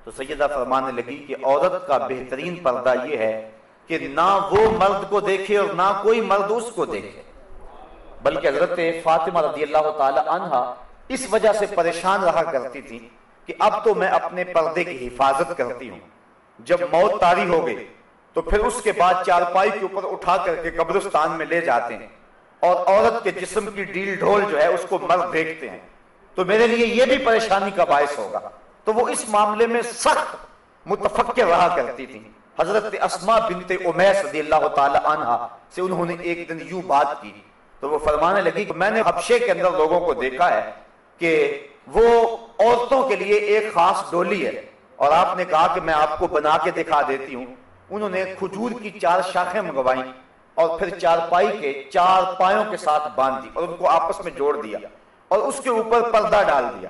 تو سیدہ فرمانے لگی کہ عورت کا بہترین پردہ یہ ہے کہ نہ وہ مرد کو دیکھے اور نہ کوئی مرد اس کو دیکھے۔ بلکہ حضرت فاطمہ رضی اللہ تعالی عنہ اس وجہ سے پریشان رہا کرتی تھی کہ اب تو میں اپنے پردے کی حفاظت کرتی ہوں۔ جب موت تاری ہو گئی تو پھر اس کے بعد چارپائی کے اوپر اٹھا کر کے قبرستان میں لے جاتے ہیں۔ اور عورت کے جسم کی ڈیل ڈھول جو ہے اس کو مرد دیکھتے ہیں۔ تو میرے لیے یہ بھی پریشانی کا باعث ہوگا۔ تو وہ اس معاملے میں سخت متفق رہا کرتی تھی حضرت اسما بنت امیس رضی اللہ تعالی عنہ سے انہوں نے ایک دن یوں بات کی۔ تو وہ فرمانے لگی کہ میں نے حبشے کے اندر لوگوں کو دیکھا ہے کہ وہ عورتوں کے لیے ایک خاص ڈولی ہے۔ اور آپ نے کہا کہ میں آپ کو بنا کے دکھا دیتی ہوں۔ انہوں نے کھجور کی چار شاخیں منگوائیں۔ اور پھر چار پائی کے چار پایوں کے ساتھ باندھ دی اور ان کو آپس میں جوڑ دیا اور اس کے اوپر پردہ ڈال دیا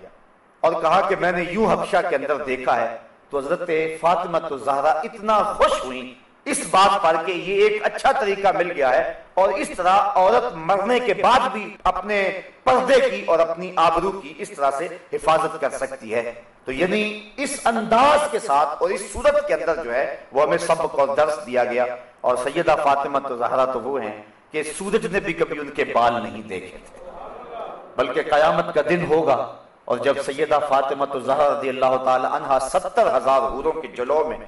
اور کہا کہ میں نے یوں حبشہ کے اندر دیکھا ہے تو حضرت فاطمہ تو زہرا اتنا خوش ہوئی اس بات پر کہ یہ ایک اچھا طریقہ مل گیا ہے اور اس طرح عورت مرنے کے بعد بھی اپنے پردے کی اور اپنی آبرو کی اس طرح سے حفاظت کر سکتی ہے۔ تو یعنی اس انداز کے ساتھ اور اس صورت کے اندر جو ہے وہ ہمیں سبق اور درس دیا گیا۔ اور سیدہ فاطمہ تو زہرا تو وہ ہیں کہ سورج نے بھی کبھی ان کے بال نہیں دیکھے تھے، بلکہ قیامت کا دن ہوگا۔ اور جب سیدہ فاطمہ تو زہرا رضی اللہ تعالی عنہ ستر ہزار حوروں کے جلو میں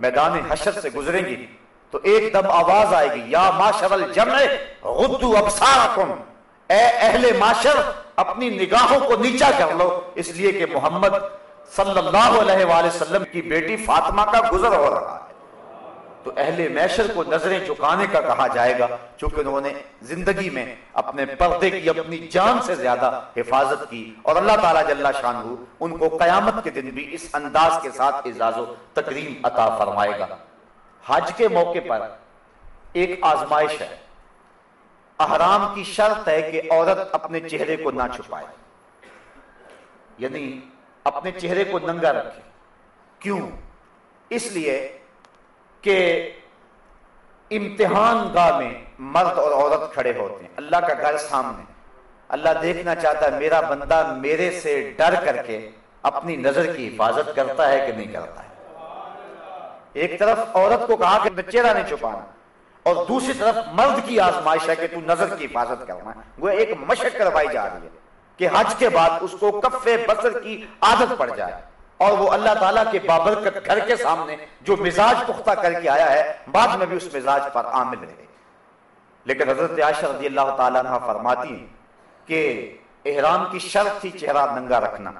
میدان حشر سے گزریں گی۔ تو ایک دم آواز آئے گی، یا معاشر الجمع غدو ابصارکم۔ اے اہل معاشر اپنی نگاہوں کو نیچا کر لو۔ اس لیے کہ محمد صلی اللہ علیہ وآلہ وسلم کی بیٹی فاطمہ کا گزر ہو رہا ہے۔ تو اہل میشر کو نظریں چکانے کا کہا جائے گا، چونکہ انہوں نے زندگی میں اپنے پردے کی، اپنی جان سے زیادہ حفاظت کی۔ اور اللہ تعالیٰ جل شانہ ان کو قیامت کے دن بھی اس انداز کے ساتھ اعزاز و تکریم عطا فرمائے گا۔ حج کے موقع پر ایک آزمائش ہے۔ احرام کی شرط ہے کہ عورت اپنے چہرے کو نہ چھپائے۔ یعنی اپنے چہرے کو ننگا رکھے۔ کیوں؟ اس لیے کہ امتحان گاہ میں مرد اور عورت کھڑے ہوتے ہیں۔ اللہ کا گھر سامنے۔ اللہ دیکھنا چاہتا ہے میرا بندہ میرے سے ڈر کر کے اپنی نظر کی حفاظت کرتا ہے کہ نہیں کرتا ہے۔ ایک طرف عورت کو کہا کہ چہرہ نہیں چھپانا اور دوسری طرف مرد کی آزمائش ہے کہ تو نظر کی حفاظت کرنا ہے۔ وہ ایک مشق کروائی جا رہی ہے کہ حج کے بعد اس کو کف بسر کی عادت پڑ جائے۔ اور وہ اللہ تعالیٰ کے بابرکت گھر کے سامنے جو مزاج پختہ کر کے آیا ہے، بعد میں بھی اس مزاج پر عامل رہے۔ لیکن حضرت عائشہ رضی اللہ تعالیٰ عنہ فرماتی ہیں کہ احرام کی شرط تھی چہرہ ننگا رکھنا۔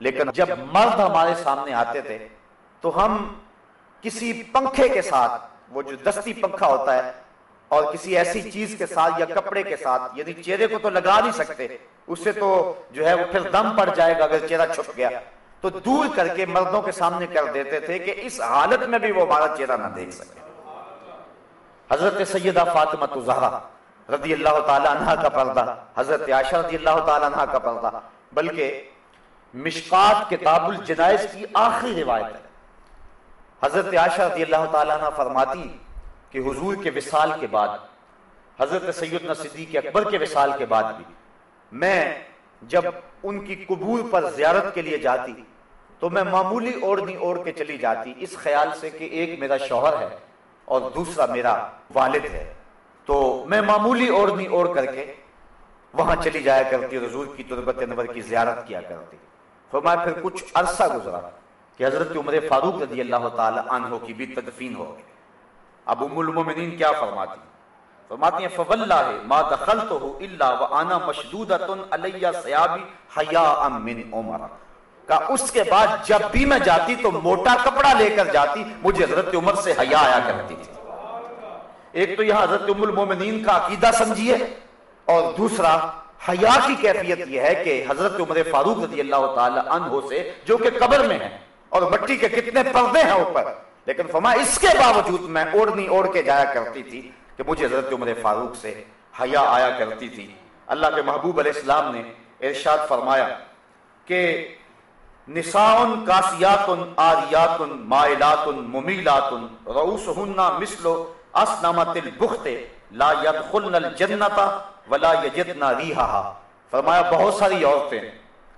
لیکن جب مرد ہمارے سامنے آتے تھے، تو ہم کسی پنکھے کے ساتھ، وہ جو دستی پنکھا ہوتا ہے، اور کسی ایسی چیز کے ساتھ یا کپڑے کے ساتھ یعنی چہرے کو تو لگا نہیں سکتے، اس سے تو جو ہے وہ پھر دم پڑ جائے گا اگر چہرہ چھپ گیا۔ تو دور کر کے مردوں کے سامنے کر دیتے تھے کہ اس حالت میں بھی وہ ہمارا چہرہ نہ دیکھ سکے۔ حضرت سیدہ فاطمہ زہرا رضی اللہ تعالی عنہ کا پردہ، حضرت عائشہ رضی اللہ تعالی عنہ کا پردہ۔ بلکہ مشکات کتاب الجنائز کی آخری روایت ہے۔ حضرت عائشہ رضی اللہ تعالیٰ عنہ فرماتی کہ حضور کے وصال کے بعد، حضرت سیدنا صدیق اکبر کے وصال کے بعد بھی میں جب ان کی قبور پر زیارت کے لیے جاتی، تو میں معمولی اوڑھنی اوڑھ کے چلی جاتی، اس خیال سے کہ ایک میرا شوہر ہے اور دوسرا میرا والد ہے۔ تو میں معمولی اوڑھنی اوڑھ کر کے وہاں چلی جایا کرتی، حضور کی تربت انور کی زیارت کیا کرتی۔ فرمایا، پھر کچھ عرصہ گزرا کہ حضرت عمر فاروق رضی اللہ تعالی عنہ کی بھی تدفین ہو گئی۔ اب ام المومنین کیا فرماتی؟ فرماتی ہیں فواللہ ما دخلتو الا وانا مشدودۃ علی ثيابی حیاء من عمر۔ کا اس کے بعد جب بھی میں جاتی تو موٹا کپڑا لے کر جاتی، مجھے حضرت عمر سے حیا آیا کرتی تھی۔ ایک تو یہاں حضرت ام المومنین کا عقیدہ سمجھیے، اور دوسرا، حیا کی کیفیت یہ ہے کہ حضرت عمر فاروق رضی اللہ تعالی عنہ سے، جو کہ قبر میں ہے اور مٹی کے کتنے پردے ہیں اوپر، لیکن فما اس کے باوجود میں اوڑھنی اوڑھ کے جایا کرتی تھی۔ کہ مجھے حضرت عمر فاروق سے حیا آیا کرتی تھی۔ اللہ کے محبوب علیہ السلام نے ارشاد فرمایا کہ نساؤن کاسیاتن آریاتن مائلاتن ممیلاتن رؤوسہن مثل اسنامت البخت لا يدخلن الجنت ولا یجدن ریحہا۔ فرمایا، بہت ساری عورتیں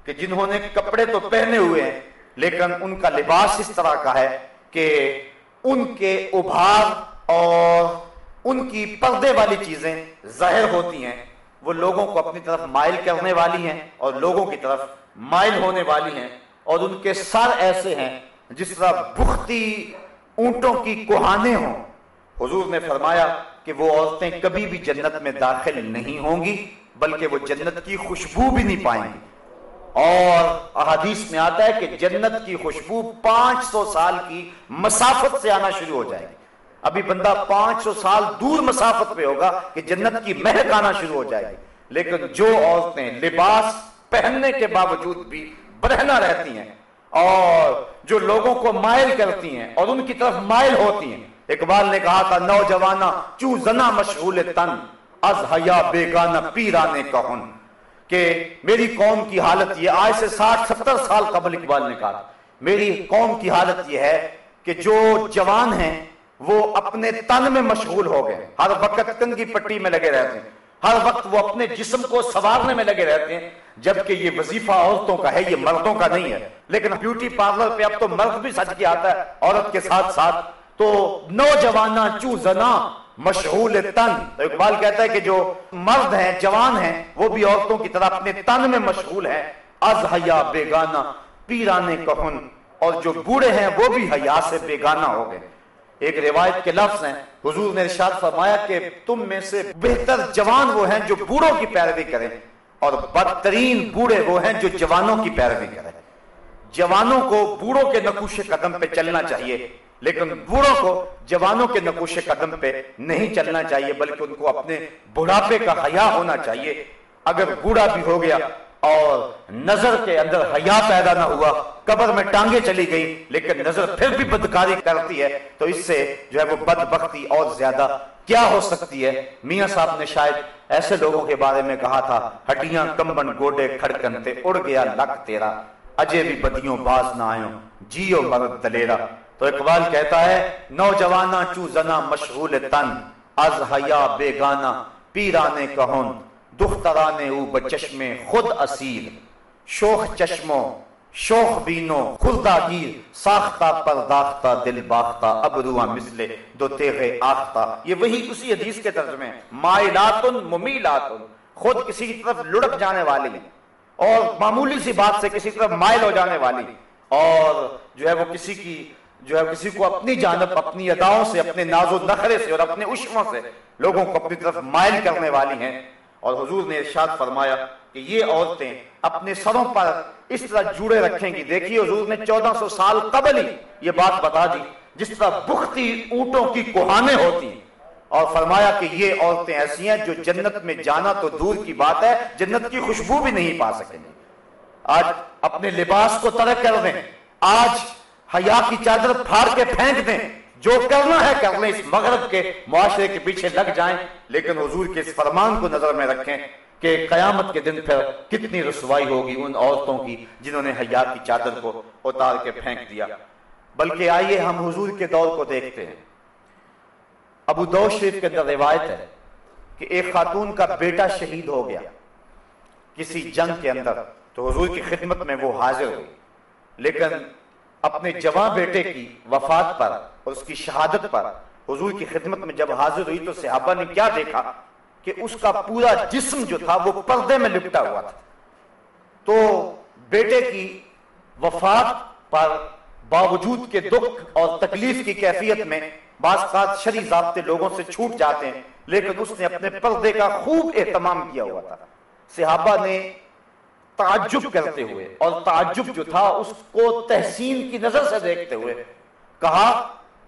کہ جنہوں نے کپڑے تو پہنے ہوئے ہیں، لیکن ان کا لباس اس طرح کا ہے کہ ان کے ابھار اور ان کی پردے والی چیزیں ظاہر ہوتی ہیں، وہ لوگوں کو اپنی طرف مائل کرنے والی ہیں اور لوگوں کی طرف مائل ہونے والی ہیں۔ اور ان کے سر ایسے ہیں جس طرح بختی اونٹوں کی کوہانے ہوں۔ حضور نے فرمایا کہ وہ عورتیں کبھی بھی جنت میں داخل نہیں ہوں گی، بلکہ وہ جنت کی خوشبو بھی نہیں پائیں گی۔ اور احادیث میں آتا ہے کہ جنت کی خوشبو پانچ سو سال کی مسافت سے آنا شروع ہو جائے گی۔ ابھی بندہ پانچ سو سال دور مسافت پہ ہوگا کہ جنت کی مہک آنا شروع ہو جائے گی۔ لیکن جو عورتیں لباس پہننے کے باوجود بھی برہنا رہتی ہیں اور جو لوگوں کو مائل کرتی ہیں اور ان کی طرف مائل ہوتی ہیں، اقبال نے کہا تھا، نوجوانہ چو زنا مشغول تن، از حیا بیگانہ پیرانے کہن کہ میری قوم کی حالت یہ، آج سے ساٹھ ستر سال قبل اقبال نے کہا میری قوم کی حالت یہ ہے کہ جو جوان ہیں وہ اپنے تن میں مشغول ہو گئے۔ ہر وقت کنگی پٹی میں لگے رہتے ہیں۔ ہر وقت وہ اپنے جسم کو سوارنے میں لگے رہتے ہیں۔ جبکہ یہ وظیفہ عورتوں کا ہے، یہ مردوں کا نہیں ہے۔ لیکن بیوٹی پارلر پہ اب تو مرد بھی سج کے آتا ہے عورت کے ساتھ ساتھ۔ تو نوجوانہ چو زنا مشغول تن۔ تو اقبال کہتا ہے کہ جو مرد ہیں، جوان ہیں، وہ بھی عورتوں کی طرح اپنے تن میں مشغول ہیں۔ از حیا بیگانہ، پیرانے کہن۔ اور جو بوڑھے ہیں، وہ بھی حیا سے بیگانہ ہو گئے۔ ایک روایت کے لفظ ہیں۔ حضور نے ارشاد فرمایا کہ تم میں سے بہتر جوان وہ ہیں جو بوڑھوں کی پیروی کریں اور بدترین بوڑھے وہ ہیں جو جوانوں کی پیروی کریں۔ جوانوں کو بوڑھوں کے نقوش قدم پہ چلنا چاہیے، لیکن بوڑھوں کو جوانوں کے نقوش قدم پہ نہیں چلنا چاہیے، بلکہ ان کو اپنے بڑھاپے کا حیا ہونا چاہیے۔ اگر بوڑھا بھی ہو گیا اور نظر کے اندر حیا پیدا نہ ہوا، قبر میں ٹانگیں چلی گئی لیکن نظر پھر بھی بدکاری کرتی ہے۔ تو اس سے جو ہے وہ بدبختی اور زیادہ کیا ہو سکتی ہے؟ میاں صاحب نے شاید ایسے لوگوں کے بارے میں کہا تھا، ہڈیاں، کمبن گوڈے کھڑکن تے اڑ گیا لک تیرا، اجے بھی بدیوں باز نہ آئیں، جیو مرد دلیرا۔ تو اقبال کہتا ہے نوجوانہ چو زنا مشغول تن، از حیا بیگانہ، پیرانے کہن دخترانے او بچشم خود اسیر، شوخ چشموں شوخ بینو خردہ گیر، ساختہ، پرداختہ، دل باختہ، ابروہ مثلے، دو تیغے آختہ۔ یہ وہی اسی حدیث کے ترجمے ہیں۔ مائلاتن ممیلاتن، خود کسی کی طرف لڑک جانے والی اور معمولی سی بات سے کسی طرف مائل ہو جانے والی اور جو ہے وہ کسی کی، جو ہے کسی کو اپنی جانب، اپنی اداؤں سے، اپنے ناز و نخرے سے اور اپنے عشموں سے لوگوں کو اپنی طرف مائل کرنے والی ہیں۔ اور حضور نے ارشاد فرمایا کہ یہ عورتیں اپنے سروں پر اس طرح جوڑے رکھیں گی۔ دیکھیے، حضور نے چودہ سو سال قبل ہی یہ بات بتا دی، جس طرح بختی اونٹوں کی کوہانے ہوتی۔ اور فرمایا کہ یہ عورتیں ایسی ہیں جو جنت میں جانا تو دور کی بات ہے، جنت کی خوشبو بھی نہیں پا سکیں گے آج اپنے لباس کو ترک کر دیں، آج حیا کی چادر پھاڑ کے پھینک دیں۔ جو کرنا ہے کر لیں اس مغرب کے معاشرے کے پیچھے لگ جائیں، لیکن حضور کے اس فرمان کو نظر میں رکھیں کہ قیامت کے دن پھر کتنی رسوائی ہوگی ان عورتوں کی جنہوں نے حیا کی چادر کو اتار کے پھینک دیا۔ بلکہ آئیے ہم حضور کے دور کو دیکھتے ہیں۔ ابو دو شریف کے اندر روایت ہے کہ ایک خاتون کا بیٹا شہید ہو گیا کسی جنگ کے اندر، تو حضور کی خدمت میں وہ حاضر ہوئی۔ لیکن اپنے جوان بیٹے کی وفات پر اور اس کی شہادت پر حضور کی خدمت میں جب حاضر ہوئی تو صحابہ نے کیا دیکھا کہ اس کا پورا جسم جو تھا وہ پردے میں لپٹا ہوا تھا۔ تو بیٹے کی وفات پر باوجود کے دکھ اور تکلیف کی کیفیت میں بعض خاص شری ضابطے لوگوں سے چھوٹ جاتے ہیں، لیکن اس نے اپنے پردے کا خوب اہتمام کیا ہوا تھا۔ صحابہ نے تعجب کرتے ہوئے، اور تعجب جو تھا اس کو تحسین کی نظر سے دیکھتے ہوئے کہا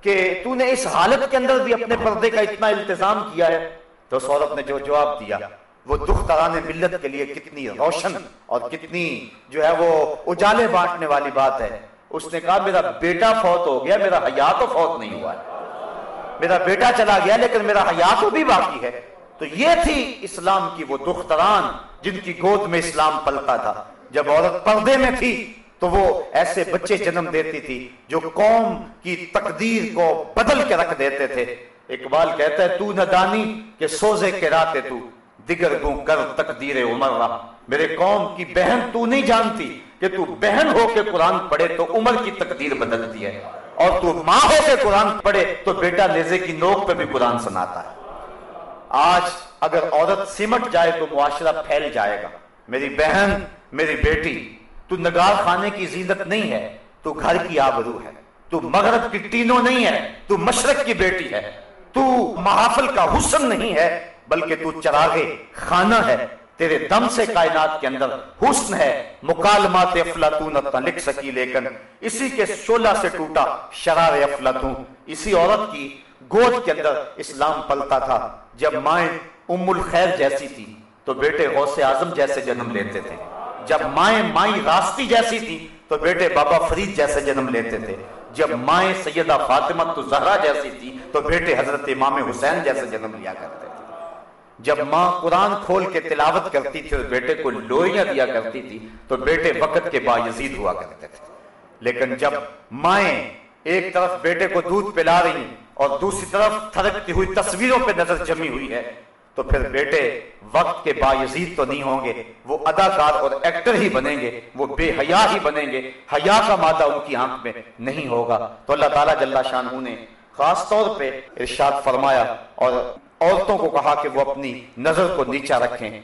کہ تو نے اس حالت کے اندر بھی اپنے پردے کا اتنا التزام کیا ہے۔ تو سورب نے جو جواب دیا، وہ دختران ملت کے لیے کتنی روشن اور کتنی جو ہے وہ اجالے بانٹنے والی بات ہے۔ اس نے کہا، میرا بیٹا فوت ہو گیا، میرا حیات تو فوت نہیں ہوا۔ ہے میرا بیٹا چلا گیا، لیکن میرا حیات تو بھی باقی ہے۔ تو یہ تھی اسلام کی وہ دختران جن کی گود میں اسلام پلتا تھا۔ جب عورت پردے میں تھی تو وہ ایسے بچے جنم دیتی تھی جو قوم کی تقدیر کو بدل کے رکھ دیتے تھے۔ اقبال کہتا ہے، تو نہ دانی کہ سوزے کے راتے تو، دگر گوں کر تقدیر عمر رہا۔ میرے قوم کی بہن تو نہیں جانتی کہ تو بہن ہو کے قرآن پڑھے تو عمر کی تقدیر بدلتی ہے۔ اور تو ماں ہو کے قرآن پڑھے تو بیٹا لیزے کی نوک پہ بھی قرآن سناتا ہے۔ آج اگر عورت سمٹ جائے تو معاشرہ پھیل جائے گا۔ میری بہن، میری بیٹی، تو نگار خانے کی زینت نہیں ہے، تو گھر کی آبرو ہے، تو مغرب کی تینوں نہیں ہے، تو مشرق کی بیٹی ہے، تو محافل کا حسن نہیں ہے، بلکہ تو چراغے خانہ ہے۔ تیرے دم سے کائنات کے اندر حسن ہے۔ مکالمات افلاطون لکھ سکی، لیکن اسی کے شولہ سے ٹوٹا شرار افلاطون، اسی عورت کی گود کے اندر اسلام پلتا تھا۔ جب مائیں ام الخیر جیسی تھی تو بیٹے غوث اعظم جیسے جنم لیتے تھے۔ جب مائیں مائی راستی جیسی تھی تو بیٹے بابا فرید جیسے جنم لیتے تھے۔ جب مائیں سیدہ فاطمہ تو زہرا جیسی تھی تو بیٹے حضرت امام حسین جیسے جنم لیا کرتے تھے۔ جب ماں قرآن کھول کے تلاوت کرتی تھی اور بیٹے کو لوئیاں دیا کرتی تھی، تو بیٹے وقت کے با یزید ہوا کرتے تھے۔ لیکن جب مائیں ایک طرف بیٹے کو دودھ پلا رہی اور دوسری طرف تھرکتی ہوئی تصویروں پہ نظر جمی ہوئی ہے، تو پھر بیٹے، وقت کے باعزید تو نہیں ہوں گے، وہ اداکار اور ایکٹر ہی بنیں گے، وہ بے حیا ہی بنیں گے، حیا کا مادہ ان کی آنکھ میں نہیں ہوگا۔ تو اللہ تعالیٰ جل شاہ نے خاص طور پہ ارشاد فرمایا اور عورتوں کو کہا کہ وہ اپنی نظر کو نیچا رکھیں۔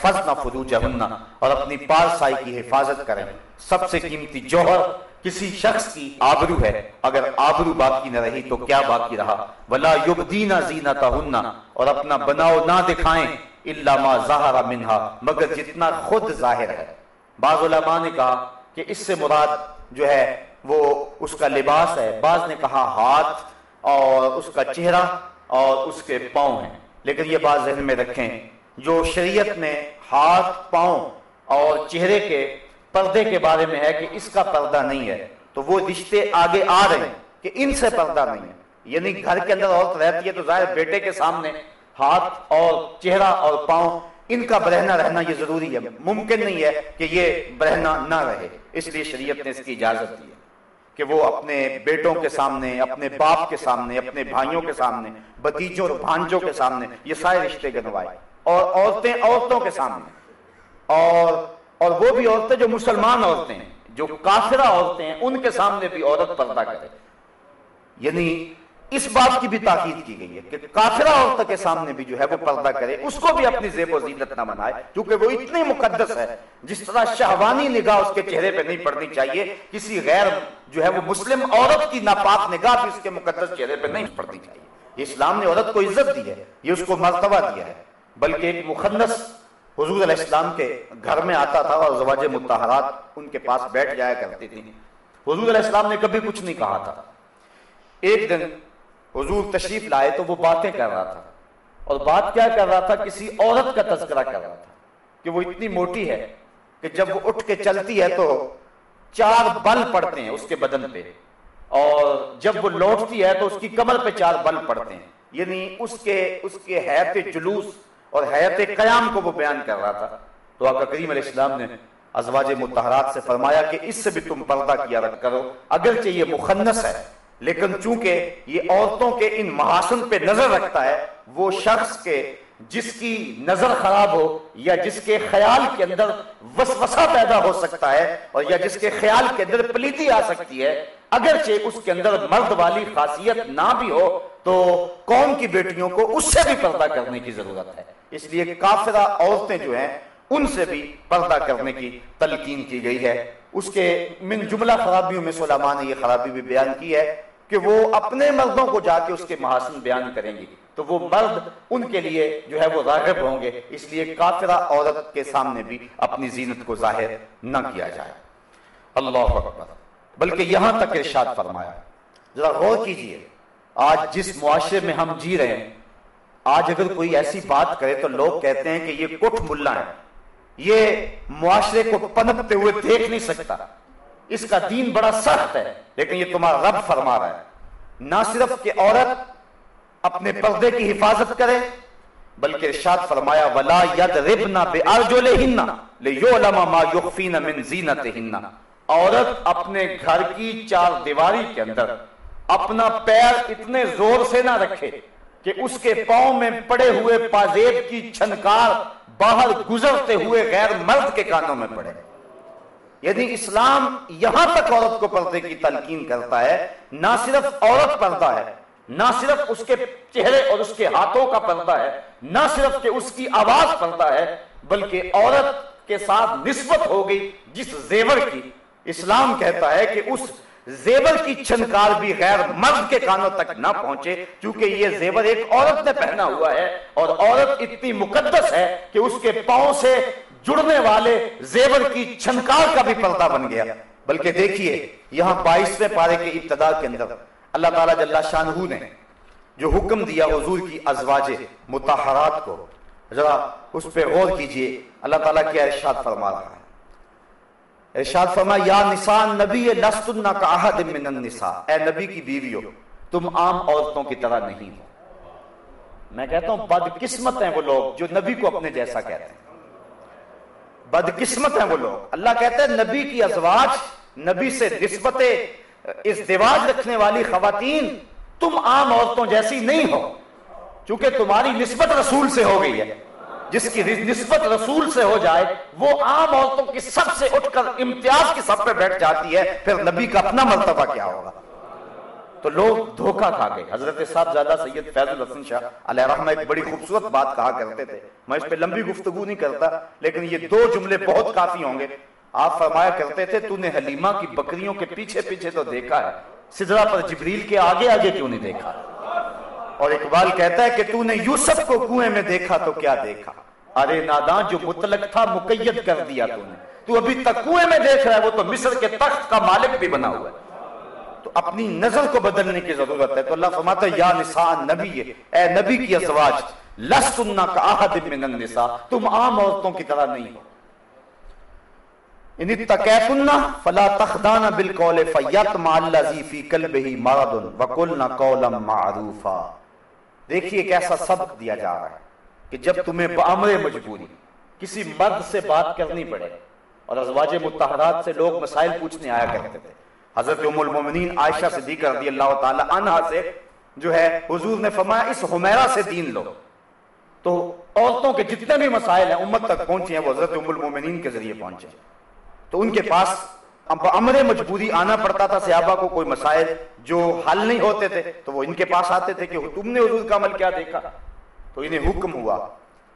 فَضْنَ اور اپنی پارسائی کی حفاظت کریں۔ سب سے قیمتی جوہر کسی شخص کی آبرو ہے، اگر آبرو باقی نہ رہی تو کیا باقی رہا؟ ولا یبدینا زینتہن اور اپنا بناؤ نہ دکھائیں الا ما ظاہر منہا مگر جتنا خود ظاہر ہے۔ بعض علماء نے کہا کہ اس سے مراد جو ہے، وہ اس کا لباس ہے۔ بعض نے کہا ہاتھ اور اس کا چہرہ اور اس کے پاؤں ہیں۔ لیکن یہ بات ذہن میں رکھیں، جو شریعت نے ہاتھ، پاؤں اور چہرے کے پردے کے بارے میں ہے کہ اس کا پردہ نہیں ہے، تو وہ رشتے آگے آ رہے ہیں کہ ان سے پردہ نہیں ہے۔ یعنی گھر کے اندر عورت رہتی ہے تو ظاہر بیٹے کے سامنے ہاتھ اور چہرہ اور پاؤں، ان کا برہنا رہنا یہ ضروری ہے۔ ممکن نہیں ہے کہ یہ برہنا نہ رہے۔ اس لیے شریعت نے اس کی اجازت دی ہے کہ وہ اپنے بیٹوں کے سامنے، اپنے باپ کے سامنے، اپنے بھائیوں کے سامنے، بتیجوں اور بھانجوں کے سامنے یہ سارے رشتے گنوائے۔ اور عورتیں عورتوں کے سامنے۔ اور اور وہ بھی عورتیں جو مسلمان عورتیں ہیں، جو کافرہ عورتیں ہیں، ان کے سامنے بھی عورت پردہ کرے۔ یعنی اس بات کی بھی تاکید کی گئی ہے کہ کافرہ عورت کے سامنے بھی جو ہے وہ پردہ کرے، اس کو بھی اپنی زیب و زینت نہ بنائے کیونکہ وہ اتنی مقدس ہے، جس طرح شہوانی نگاہ اس کے چہرے پہ نہیں پڑنی چاہیے، کسی غیر جو ہے وہ مسلم عورت کی ناپاک نگاہ بھی اس کے مقدس چہرے پہ نہیں پڑنی چاہیے۔ اسلام نے عورت کو عزت دی ہے، یہ اس کو مرتبہ دیا ہے، بلکہ ایک مخنص حضور علیہ السلام کے گھر میں آتا تھا اور زواج متحرات ان کے پاس بیٹھ جایا کرتی تھی حضور علیہ السلام نے کبھی کچھ نہیں کہا تھا۔ ایک دن حضور تشریف لائے تو وہ باتیں کر رہا تھا۔ اور بات کیا کر رہا تھا؟ کسی عورت کا تذکرہ کر رہا تھا کہ وہ اتنی موٹی ہے کہ جب وہ اٹھ کے چلتی ہے تو چار بل پڑتے ہیں اس کے بدن پہ۔ اور جب وہ لوٹتی ہے تو اس کی کمر پہ چار بل پڑتے ہیں۔ یعنی اس کے اس کے حیات جلوس اور حیات قیام کو وہ بیان کر رہا تھا۔ تو آقا کریم علیہ السلام نے ازواج متحرات سے فرمایا کہ اس سے بھی تم پردہ کیا رکھ کرو۔ اگرچہ یہ مخنص ہے، لیکن چونکہ یہ عورتوں کے ان محاسن پہ نظر رکھتا ہے، وہ شخص کے جس کی نظر خراب ہو یا جس کے خیال کے اندر وسوسہ پیدا ہو سکتا ہے اور یا جس کے خیال کے اندر پلیتی آ سکتی ہے، اگرچہ اس کے اندر مرد والی خاصیت نہ بھی ہو، تو قوم کی بیٹیوں کو اس سے بھی پردہ کرنے کی ضرورت ہے۔ اس لیے کافرہ عورتیں جو ہیں، ان سے بھی پردہ کرنے کی تلقین کی گئی ہے۔ اس کے من جملہ خرابیوں میں سلامان نے یہ خرابی بھی بیان کی ہے کہ وہ اپنے مردوں کو جا کے اس کے محاسن بیان کریں گی۔ تو وہ مرد ان کے لیے جو ہے وہ راغب ہوں گے۔ اس لیے کافرہ عورت کے سامنے بھی اپنی زینت کو ظاہر نہ کیا جائے۔ اللہ اکبر۔ بلکہ یہاں تک ارشاد فرمایا۔ ذرا غور کیجیے۔ آج جس معاشرے میں ہم جی رہے ہیں آج اگر کوئی ایسی بات کرے تو لوگ کہتے ہیں کہ یہ کٹ ملا ہے۔ یہ معاشرے کو پنپتے ہوئے دیکھ نہیں سکتا۔ اس کا دین بڑا سخت ہے، لیکن یہ تمہارا رب فرما رہا ہے۔ نہ صرف کہ عورت اپنے پردے کی حفاظت کرے، بلکہ ارشاد فرمایا، ولا یضربن بارجلہن لیعلم ما یخفین من زینتہن عورت اپنے گھر کی چار دیواری کے اندر اپنا پیر اتنے زور سے نہ رکھے۔ کہ اس کے پاؤں میں پڑے ہوئے پازیب کی چھنکار باہر گزرتے ہوئے غیر مرد کے کانوں میں پڑے۔ یعنی اسلام یہاں تک عورت کو پردے کی تلقین کرتا ہے، نہ صرف عورت پردہ ہے، نہ صرف اس کے چہرے اور اس کے ہاتھوں کا پردہ ہے، نہ صرف کہ اس کی آواز پردہ ہے، بلکہ عورت کے ساتھ نسبت ہو گئی جس زیور کی۔ اسلام کہتا ہے کہ اس زیور کی چھنکار بھی غیر مرد کے کانوں تک نہ پہنچے کیونکہ یہ زیور ایک عورت نے پہنا ہوا ہے اور عورت اتنی مقدس ہے کہ اس کے پاؤں سے جڑنے والے زیور کی چھنکار کا بھی پردہ بن گیا۔ بلکہ دیکھیے، یہاں بائیسویں پارے کے ابتدا کے اندر اللہ تعالیٰ جل شاہ نے جو حکم دیا حضور کی ازواج متحرات کو، ذرا اس پہ غور کیجیے، اللہ تعالیٰ کیا ارشاد فرما رہا ہے۔ ارشاد فرما یا نساء نبی لستن کا احد من النساء۔ اے نبی کی بیویوں، تم عام عورتوں کی طرح نہیں ہو۔ میں کہتا ہوں، بدقسمت ہیں وہ لوگ جو نبی کو اپنے جیسا کہتے ہیں۔ بدقسمت ہیں وہ لوگ۔ اللہ کہتا ہے، نبی کی ازواج، نبی سے نسبت ازدواج رکھنے والی خواتین تم عام عورتوں جیسی نہیں ہو، چونکہ تمہاری نسبت رسول سے ہو گئی ہے۔ جس کی نسبت رسول سے ہو جائے، وہ عام عورتوں کی سب سے اٹھ کر امتیاز کی سب پہ بیٹھ جاتی ہے، پھر نبی کا اپنا مرتبہ کیا ہوگا؟ تو لوگ دھوکہ کھا گئے۔ حضرت صاحب زیادہ سید فیض الحسن شاہ علیہ رحمہ ایک بڑی خوبصورت بات کہا کرتے تھے۔ میں اس پہ لمبی گفتگو نہیں کرتا، لیکن یہ دو جملے بہت کافی ہوں گے۔ آپ فرمایا کرتے تھے، تو نے حلیمہ کی بکریوں کے پیچھے پیچھے تو دیکھا ہے، سدرہ پر جبریل کے آگے آگے کیوں نہیں دیکھا؟ اور اقبال کہتا ہے کہ تو نے یوسف کو کنویں میں دیکھا تو کیا دیکھا؟ ارے نادان، جو مطلق تھا، مقید کر دیا تو نے۔ تو ابھی تک کنویں میں دیکھ رہا ہے، وہ تو مصر کے تخت کا مالک بھی بنا ہوا ہے۔ تو اپنی نظر کو بدلنے کی ضرورت ہے۔ تو اللہ فرماتا ہے، یا نساء نبی اے نبی کی ازواج لستنہ کا آہد من النساء، تم عام عورتوں کی طرح نہیں ہو۔ ان اتقیتن فلا تخدان بالقول فیطمع الذی فی قلبہ مرض وقلن قولا معروفا۔ دیکھیے ایک ایسا سبق دیا جا رہا ہے کہ جب تمہیں بامر مجبوری، کسی مرد سے بات کرنی پڑے اور ازواج متحرات سے لوگ مسائل پوچھنے آیا کرتے تھے۔ حضرت ام المومنین عائشہ صدیقہ رضی اللہ تعالی عنہ سے جو ہے، حضور نے فرمایا، اس حمیرہ سے دین لو۔ تو عورتوں کے جتنے بھی مسائل ہیں، امت تک پہنچے ہیں، وہ حضرت ام المومنین کے ذریعے پہنچے تو ان کے پاس امر مجبوری آنا پڑتا تھا صحابہ کو کوئی مسائل جو حل نہیں ہوتے تھے، تو وہ ان کے پاس آتے تھے کہ تم نے حضور کا عمل کیا دیکھا۔ تو انہیں حکم ہوا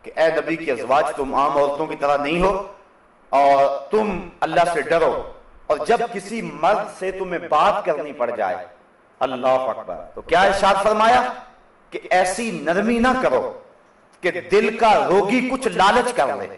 کہ اے نبی کی ازواج، تم عام عورتوں کی طرح نہیں ہو اور تم اللہ سے ڈرو۔ اور جب کسی مرد سے تمہیں بات کرنی پڑ جائے، اللہ اکبر۔ تو کیا ارشاد فرمایا کہ ایسی نرمی نہ کرو کہ دل کا روگی کچھ لالچ کر لے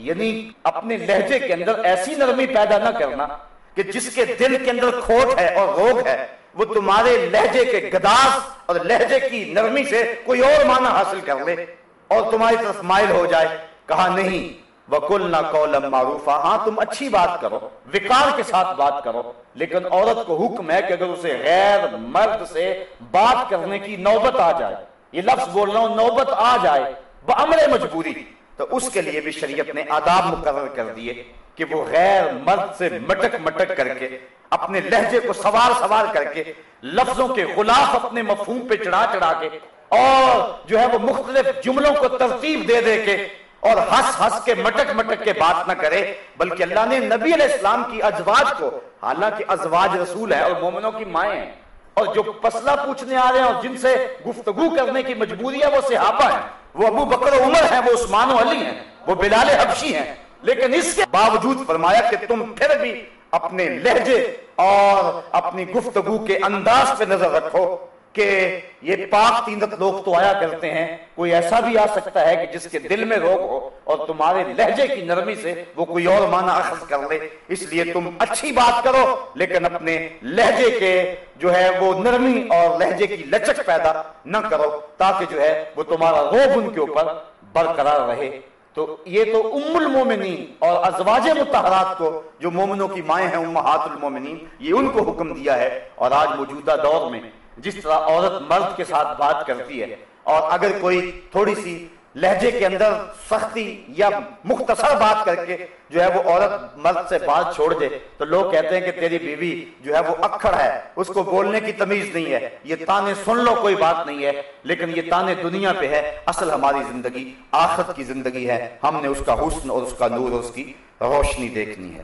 یعنی اپنے لہجے کے اندر ایسی نرمی پیدا نہ کرنا کہ جس کے دل کے اندر کھوٹ ہے اور روگ ہے، وہ تمہارے لہجے کے گداس اور لہجے کی نرمی سے کوئی اور معنی حاصل کر لے اور تمہاری طرف مائل ہو جائے۔ کہا، نہیں، وَقُلْنَا قَوْلًا مَعْرُوفًا۔ ہاں تم اچھی بات کرو، وقار کے ساتھ بات کرو، لیکن عورت کو حکم ہے کہ اگر اسے غیر مرد سے بات کرنے کی نوبت آ جائے، یہ لفظ بول رہا ہوں، نوبت آ جائے، بامر مجبوری۔ تو اس کے لیے بھی شریعت نے آداب مقرر کر دیے کہ وہ غیر مرد سے مٹک مٹک کر کے اپنے لہجے کو سوار سوار کر کے لفظوں کے غلاف اپنے مفہوم پہ چڑھا چڑھا کے اور جو ہے وہ مختلف جملوں کو ترتیب دے دے کے اور ہس ہس کے مٹک مٹک کے بات نہ کرے بلکہ اللہ نے نبی علیہ السلام کی ازواج کو حالانکہ ازواج رسول ہے اور مومنوں کی مائیں ہیں اور جو پسلہ پوچھنے آ رہے ہیں اور جن سے گفتگو کرنے کی مجبوری ہے وہ صحابہ ہیں۔ وہ ابو بکر و عمر ہیں، وہ عثمان و علی ہیں، وہ بلال حبشی ہیں۔ لیکن اس کے باوجود فرمایا کہ تم پھر بھی اپنے لہجے اور اپنی گفتگو کے انداز پہ نظر رکھو۔ کہ یہ پاک تینت لوگ تو آیا کرتے ہیں، کوئی ایسا بھی آ سکتا ہے کہ جس کے دل میں روگ ہو اور تمہارے لہجے کی نرمی سے وہ کوئی اور معنی اخذ کر لے۔ اس لیے تم اچھی بات کرو، لیکن اپنے لہجے کے جو ہے وہ نرمی اور لہجے کی لچک پیدا نہ کرو، تاکہ جو ہے وہ تمہارا روب ان کے اوپر برقرار رہے۔ تو یہ تو ام المومنین اور ازواج متحرات کو، جو مومنوں کی مائیں ہیں، امہات المومنین، یہ ان کو حکم دیا ہے۔ اور آج موجودہ دور میں جس طرح عورت مرد کے ساتھ بات کرتی ہے اور اگر کوئی تھوڑی سی لہجے کے اندر سختی یا مختصر بات کر کے جو ہے وہ عورت مرد سے بات چھوڑ دے، تو لوگ کہتے ہیں کہ تیری بیوی جو ہے وہ اکھڑ ہے، اس کو بولنے کی تمیز نہیں ہے، یہ تانے سن لو کوئی بات نہیں ہے، لیکن یہ تانے دنیا پہ ہے، اصل ہماری زندگی آخرت کی زندگی ہے، ہم نے اس کا حسن اور اس کا نور اور اس کی روشنی دیکھنی ہے۔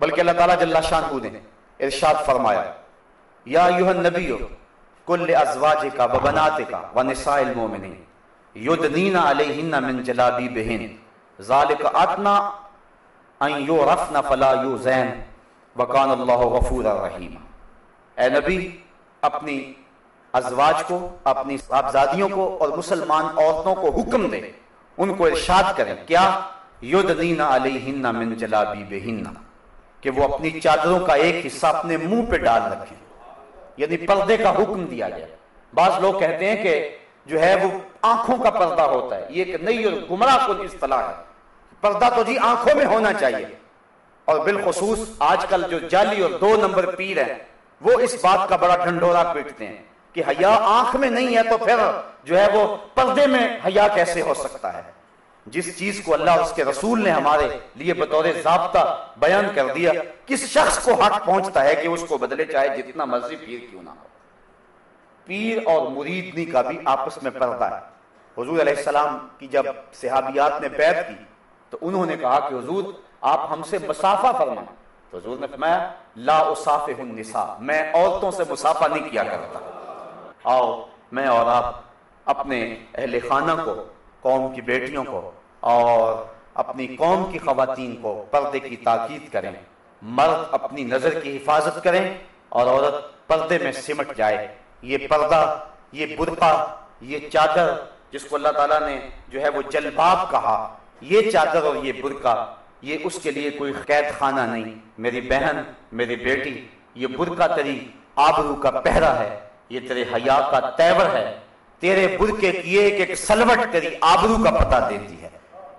بلکہ اللہ تعالیٰ جل شان نے ارشاد فرمایا، یا یوہن نبیو کل ازواج کا ببنات کا و ونساء المومنین یدنین علیہن من جلابی بہن ذالک اتنا ان یورفن فلا یوزین وکان اللہ غفور الرحیم اے نبی، اپنی ازواج کو، اپنی صاحبزادیوں کو اور مسلمان عورتوں کو حکم دے، ان کو ارشاد کریں، کیا؟ یدنین علیہن من جلابی بہن کہ وہ اپنی چادروں کا ایک حصہ اپنے منہ پہ ڈال رکھیں۔ یعنی پردے کا حکم دیا گیا۔ بعض لوگ کہتے ہیں کہ جو ہے وہ آنکھوں کا پردہ ہوتا ہے، یہ کہ نئی اور گمراہ کن اصطلاح ہے۔ پردہ تو جی آنکھوں میں ہونا چاہیے۔ اور بالخصوص آج کل جو جعلی اور دو نمبر پیر ہیں، وہ اس بات کا بڑا ڈھنڈورا پیٹتے ہیں کہ حیا آنکھ میں نہیں ہے تو پھر جو ہے وہ پردے میں حیا کیسے ہو سکتا ہے۔ جس چیز کو اللہ اس کے رسول نے ہمارے لیے بطور ضابطہ بیان کر دیا، کس شخص کو حق پہنچتا ہے کہ اس کو بدلے چاہے جتنا مرضی پیر کیوں نہ ہو۔ پیر اور مریدنی کا بھی آپس میں پردہ ہے۔ حضور علیہ السلام کی جب صحابیات نے بیعت کی، تو انہوں نے کہا کہ حضور، آپ ہم سے مسافہ فرمائیں۔ تو حضور نے فرمایا، لا اصافح النساء، میں عورتوں سے مسافہ نہیں کیا کرتا۔ آؤ، میں اور آپ اپنے اہل خانہ کو قوم کی بیٹیوں کو اور اپنی قوم کی خواتین کو پردے کی تاکید کریں۔ مرد اپنی نظر کی حفاظت کریں اور عورت پردے میں سمٹ جائے۔ یہ پردہ، یہ برقع، یہ چادر جس کو اللہ تعالیٰ نے جو ہے وہ جلباب کہا۔ یہ چادر اور یہ برقع، یہ اس کے لیے کوئی قید خانہ نہیں۔ میری بہن، میری بیٹی، یہ برقع تری آبرو کا پہرا ہے۔ یہ تیرے حیا کا تیور ہے۔ تیرے برقے کی ایک ایک سلوٹ تیری آبرو کا پتہ دیتی ہے۔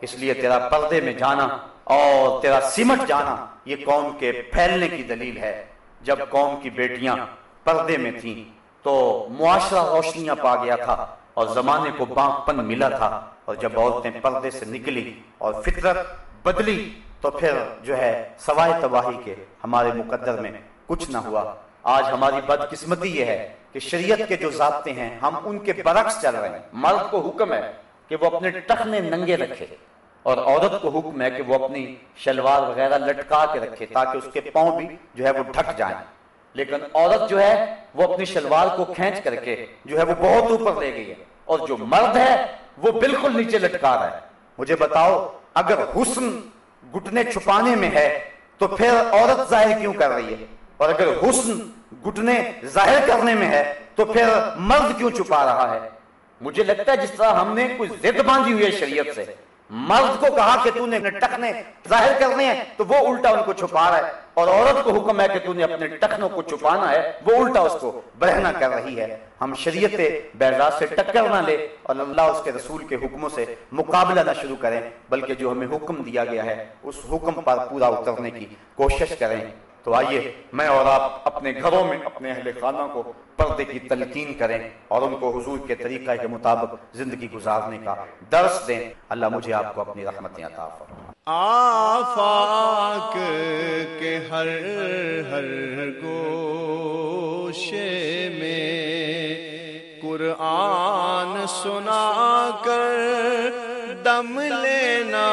اس لیے تیرا پردے میں جانا اور تیرا سمٹ جانا یہ قوم کے پھیلنے کی دلیل ہے۔ جب قوم کی بیٹیاں پردے میں تھیں تو معاشرہ روشنیاں پا گیا تھا اور زمانے کو بانک پن ملا تھا۔ اور جب عورتیں پردے سے نکلی اور فطرت بدلی تو پھر جو ہے سوائے تباہی کے ہمارے مقدر میں کچھ نہ ہوا۔ آج ہماری بدقسمتی یہ ہے کہ شریعت کے جو ضابطے ہیں، ہم ان کے برعکس چل رہے ہیں۔ مرد کو حکم ہے کہ وہ اپنے ٹخنے ننگے رکھے اور عورت کو حکم ہے کہ وہ اپنی شلوار وغیرہ لٹکا کے رکھے تاکہ اس کے پاؤں بھی جو ہے وہ ڈھک جائیں۔ لیکن عورت جو ہے، وہ اپنی شلوار کو کھینچ کر کے جو ہے وہ بہت اوپر لے گئی ہے۔ اور جو مرد ہے، وہ بالکل نیچے لٹکا رہا ہے۔ مجھے بتاؤ، اگر حسن گٹنے چھپانے میں ہے، تو پھر عورت ظاہر کیوں کر رہی ہے؟ اور اگر حسن گٹنے ظاہر کرنے میں ہے، تو پھر مرد کیوں چھپا رہا ہے؟ مجھے لگتا ہے جس طرح ہم نے کوئی زد باندھی ہوئی ہے شریعت سے۔ مرد کو کہا کہ تو نے ٹکنے ظاہر کرنے ہیں، تو وہ الٹا ان کو چھپا رہا ہے۔ اور عورت کو حکم ہے کہ تو نے اپنے ٹکنوں کو چھپانا ہے، وہ الٹا اس کو برہنا کر رہی ہے۔ ہم شریعت بیضا سے ٹکر نہ لے اور اللہ اس کے رسول کے حکموں سے مقابلہ نہ شروع کریں، بلکہ جو ہمیں حکم دیا گیا ہے، اس حکم پر پورا اترنے کی کوشش کریں۔ تو آئیے میں اور آپ اپنے گھروں میں اپنے اہل خانہ کو پردے کی تلقین کریں اور ان کو حضور کے طریقہ کے مطابق زندگی گزارنے کا درس دیں۔ اللہ مجھے آپ کو اپنی رحمتیں عطا آفاق کے ہر ہر گوشے میں قرآن سنا کر دم لینا۔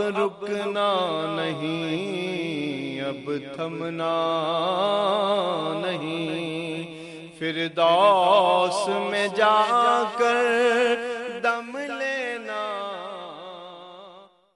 اب رکنا نہیں اب تھمنا نہیں۔ پھر میں جا کر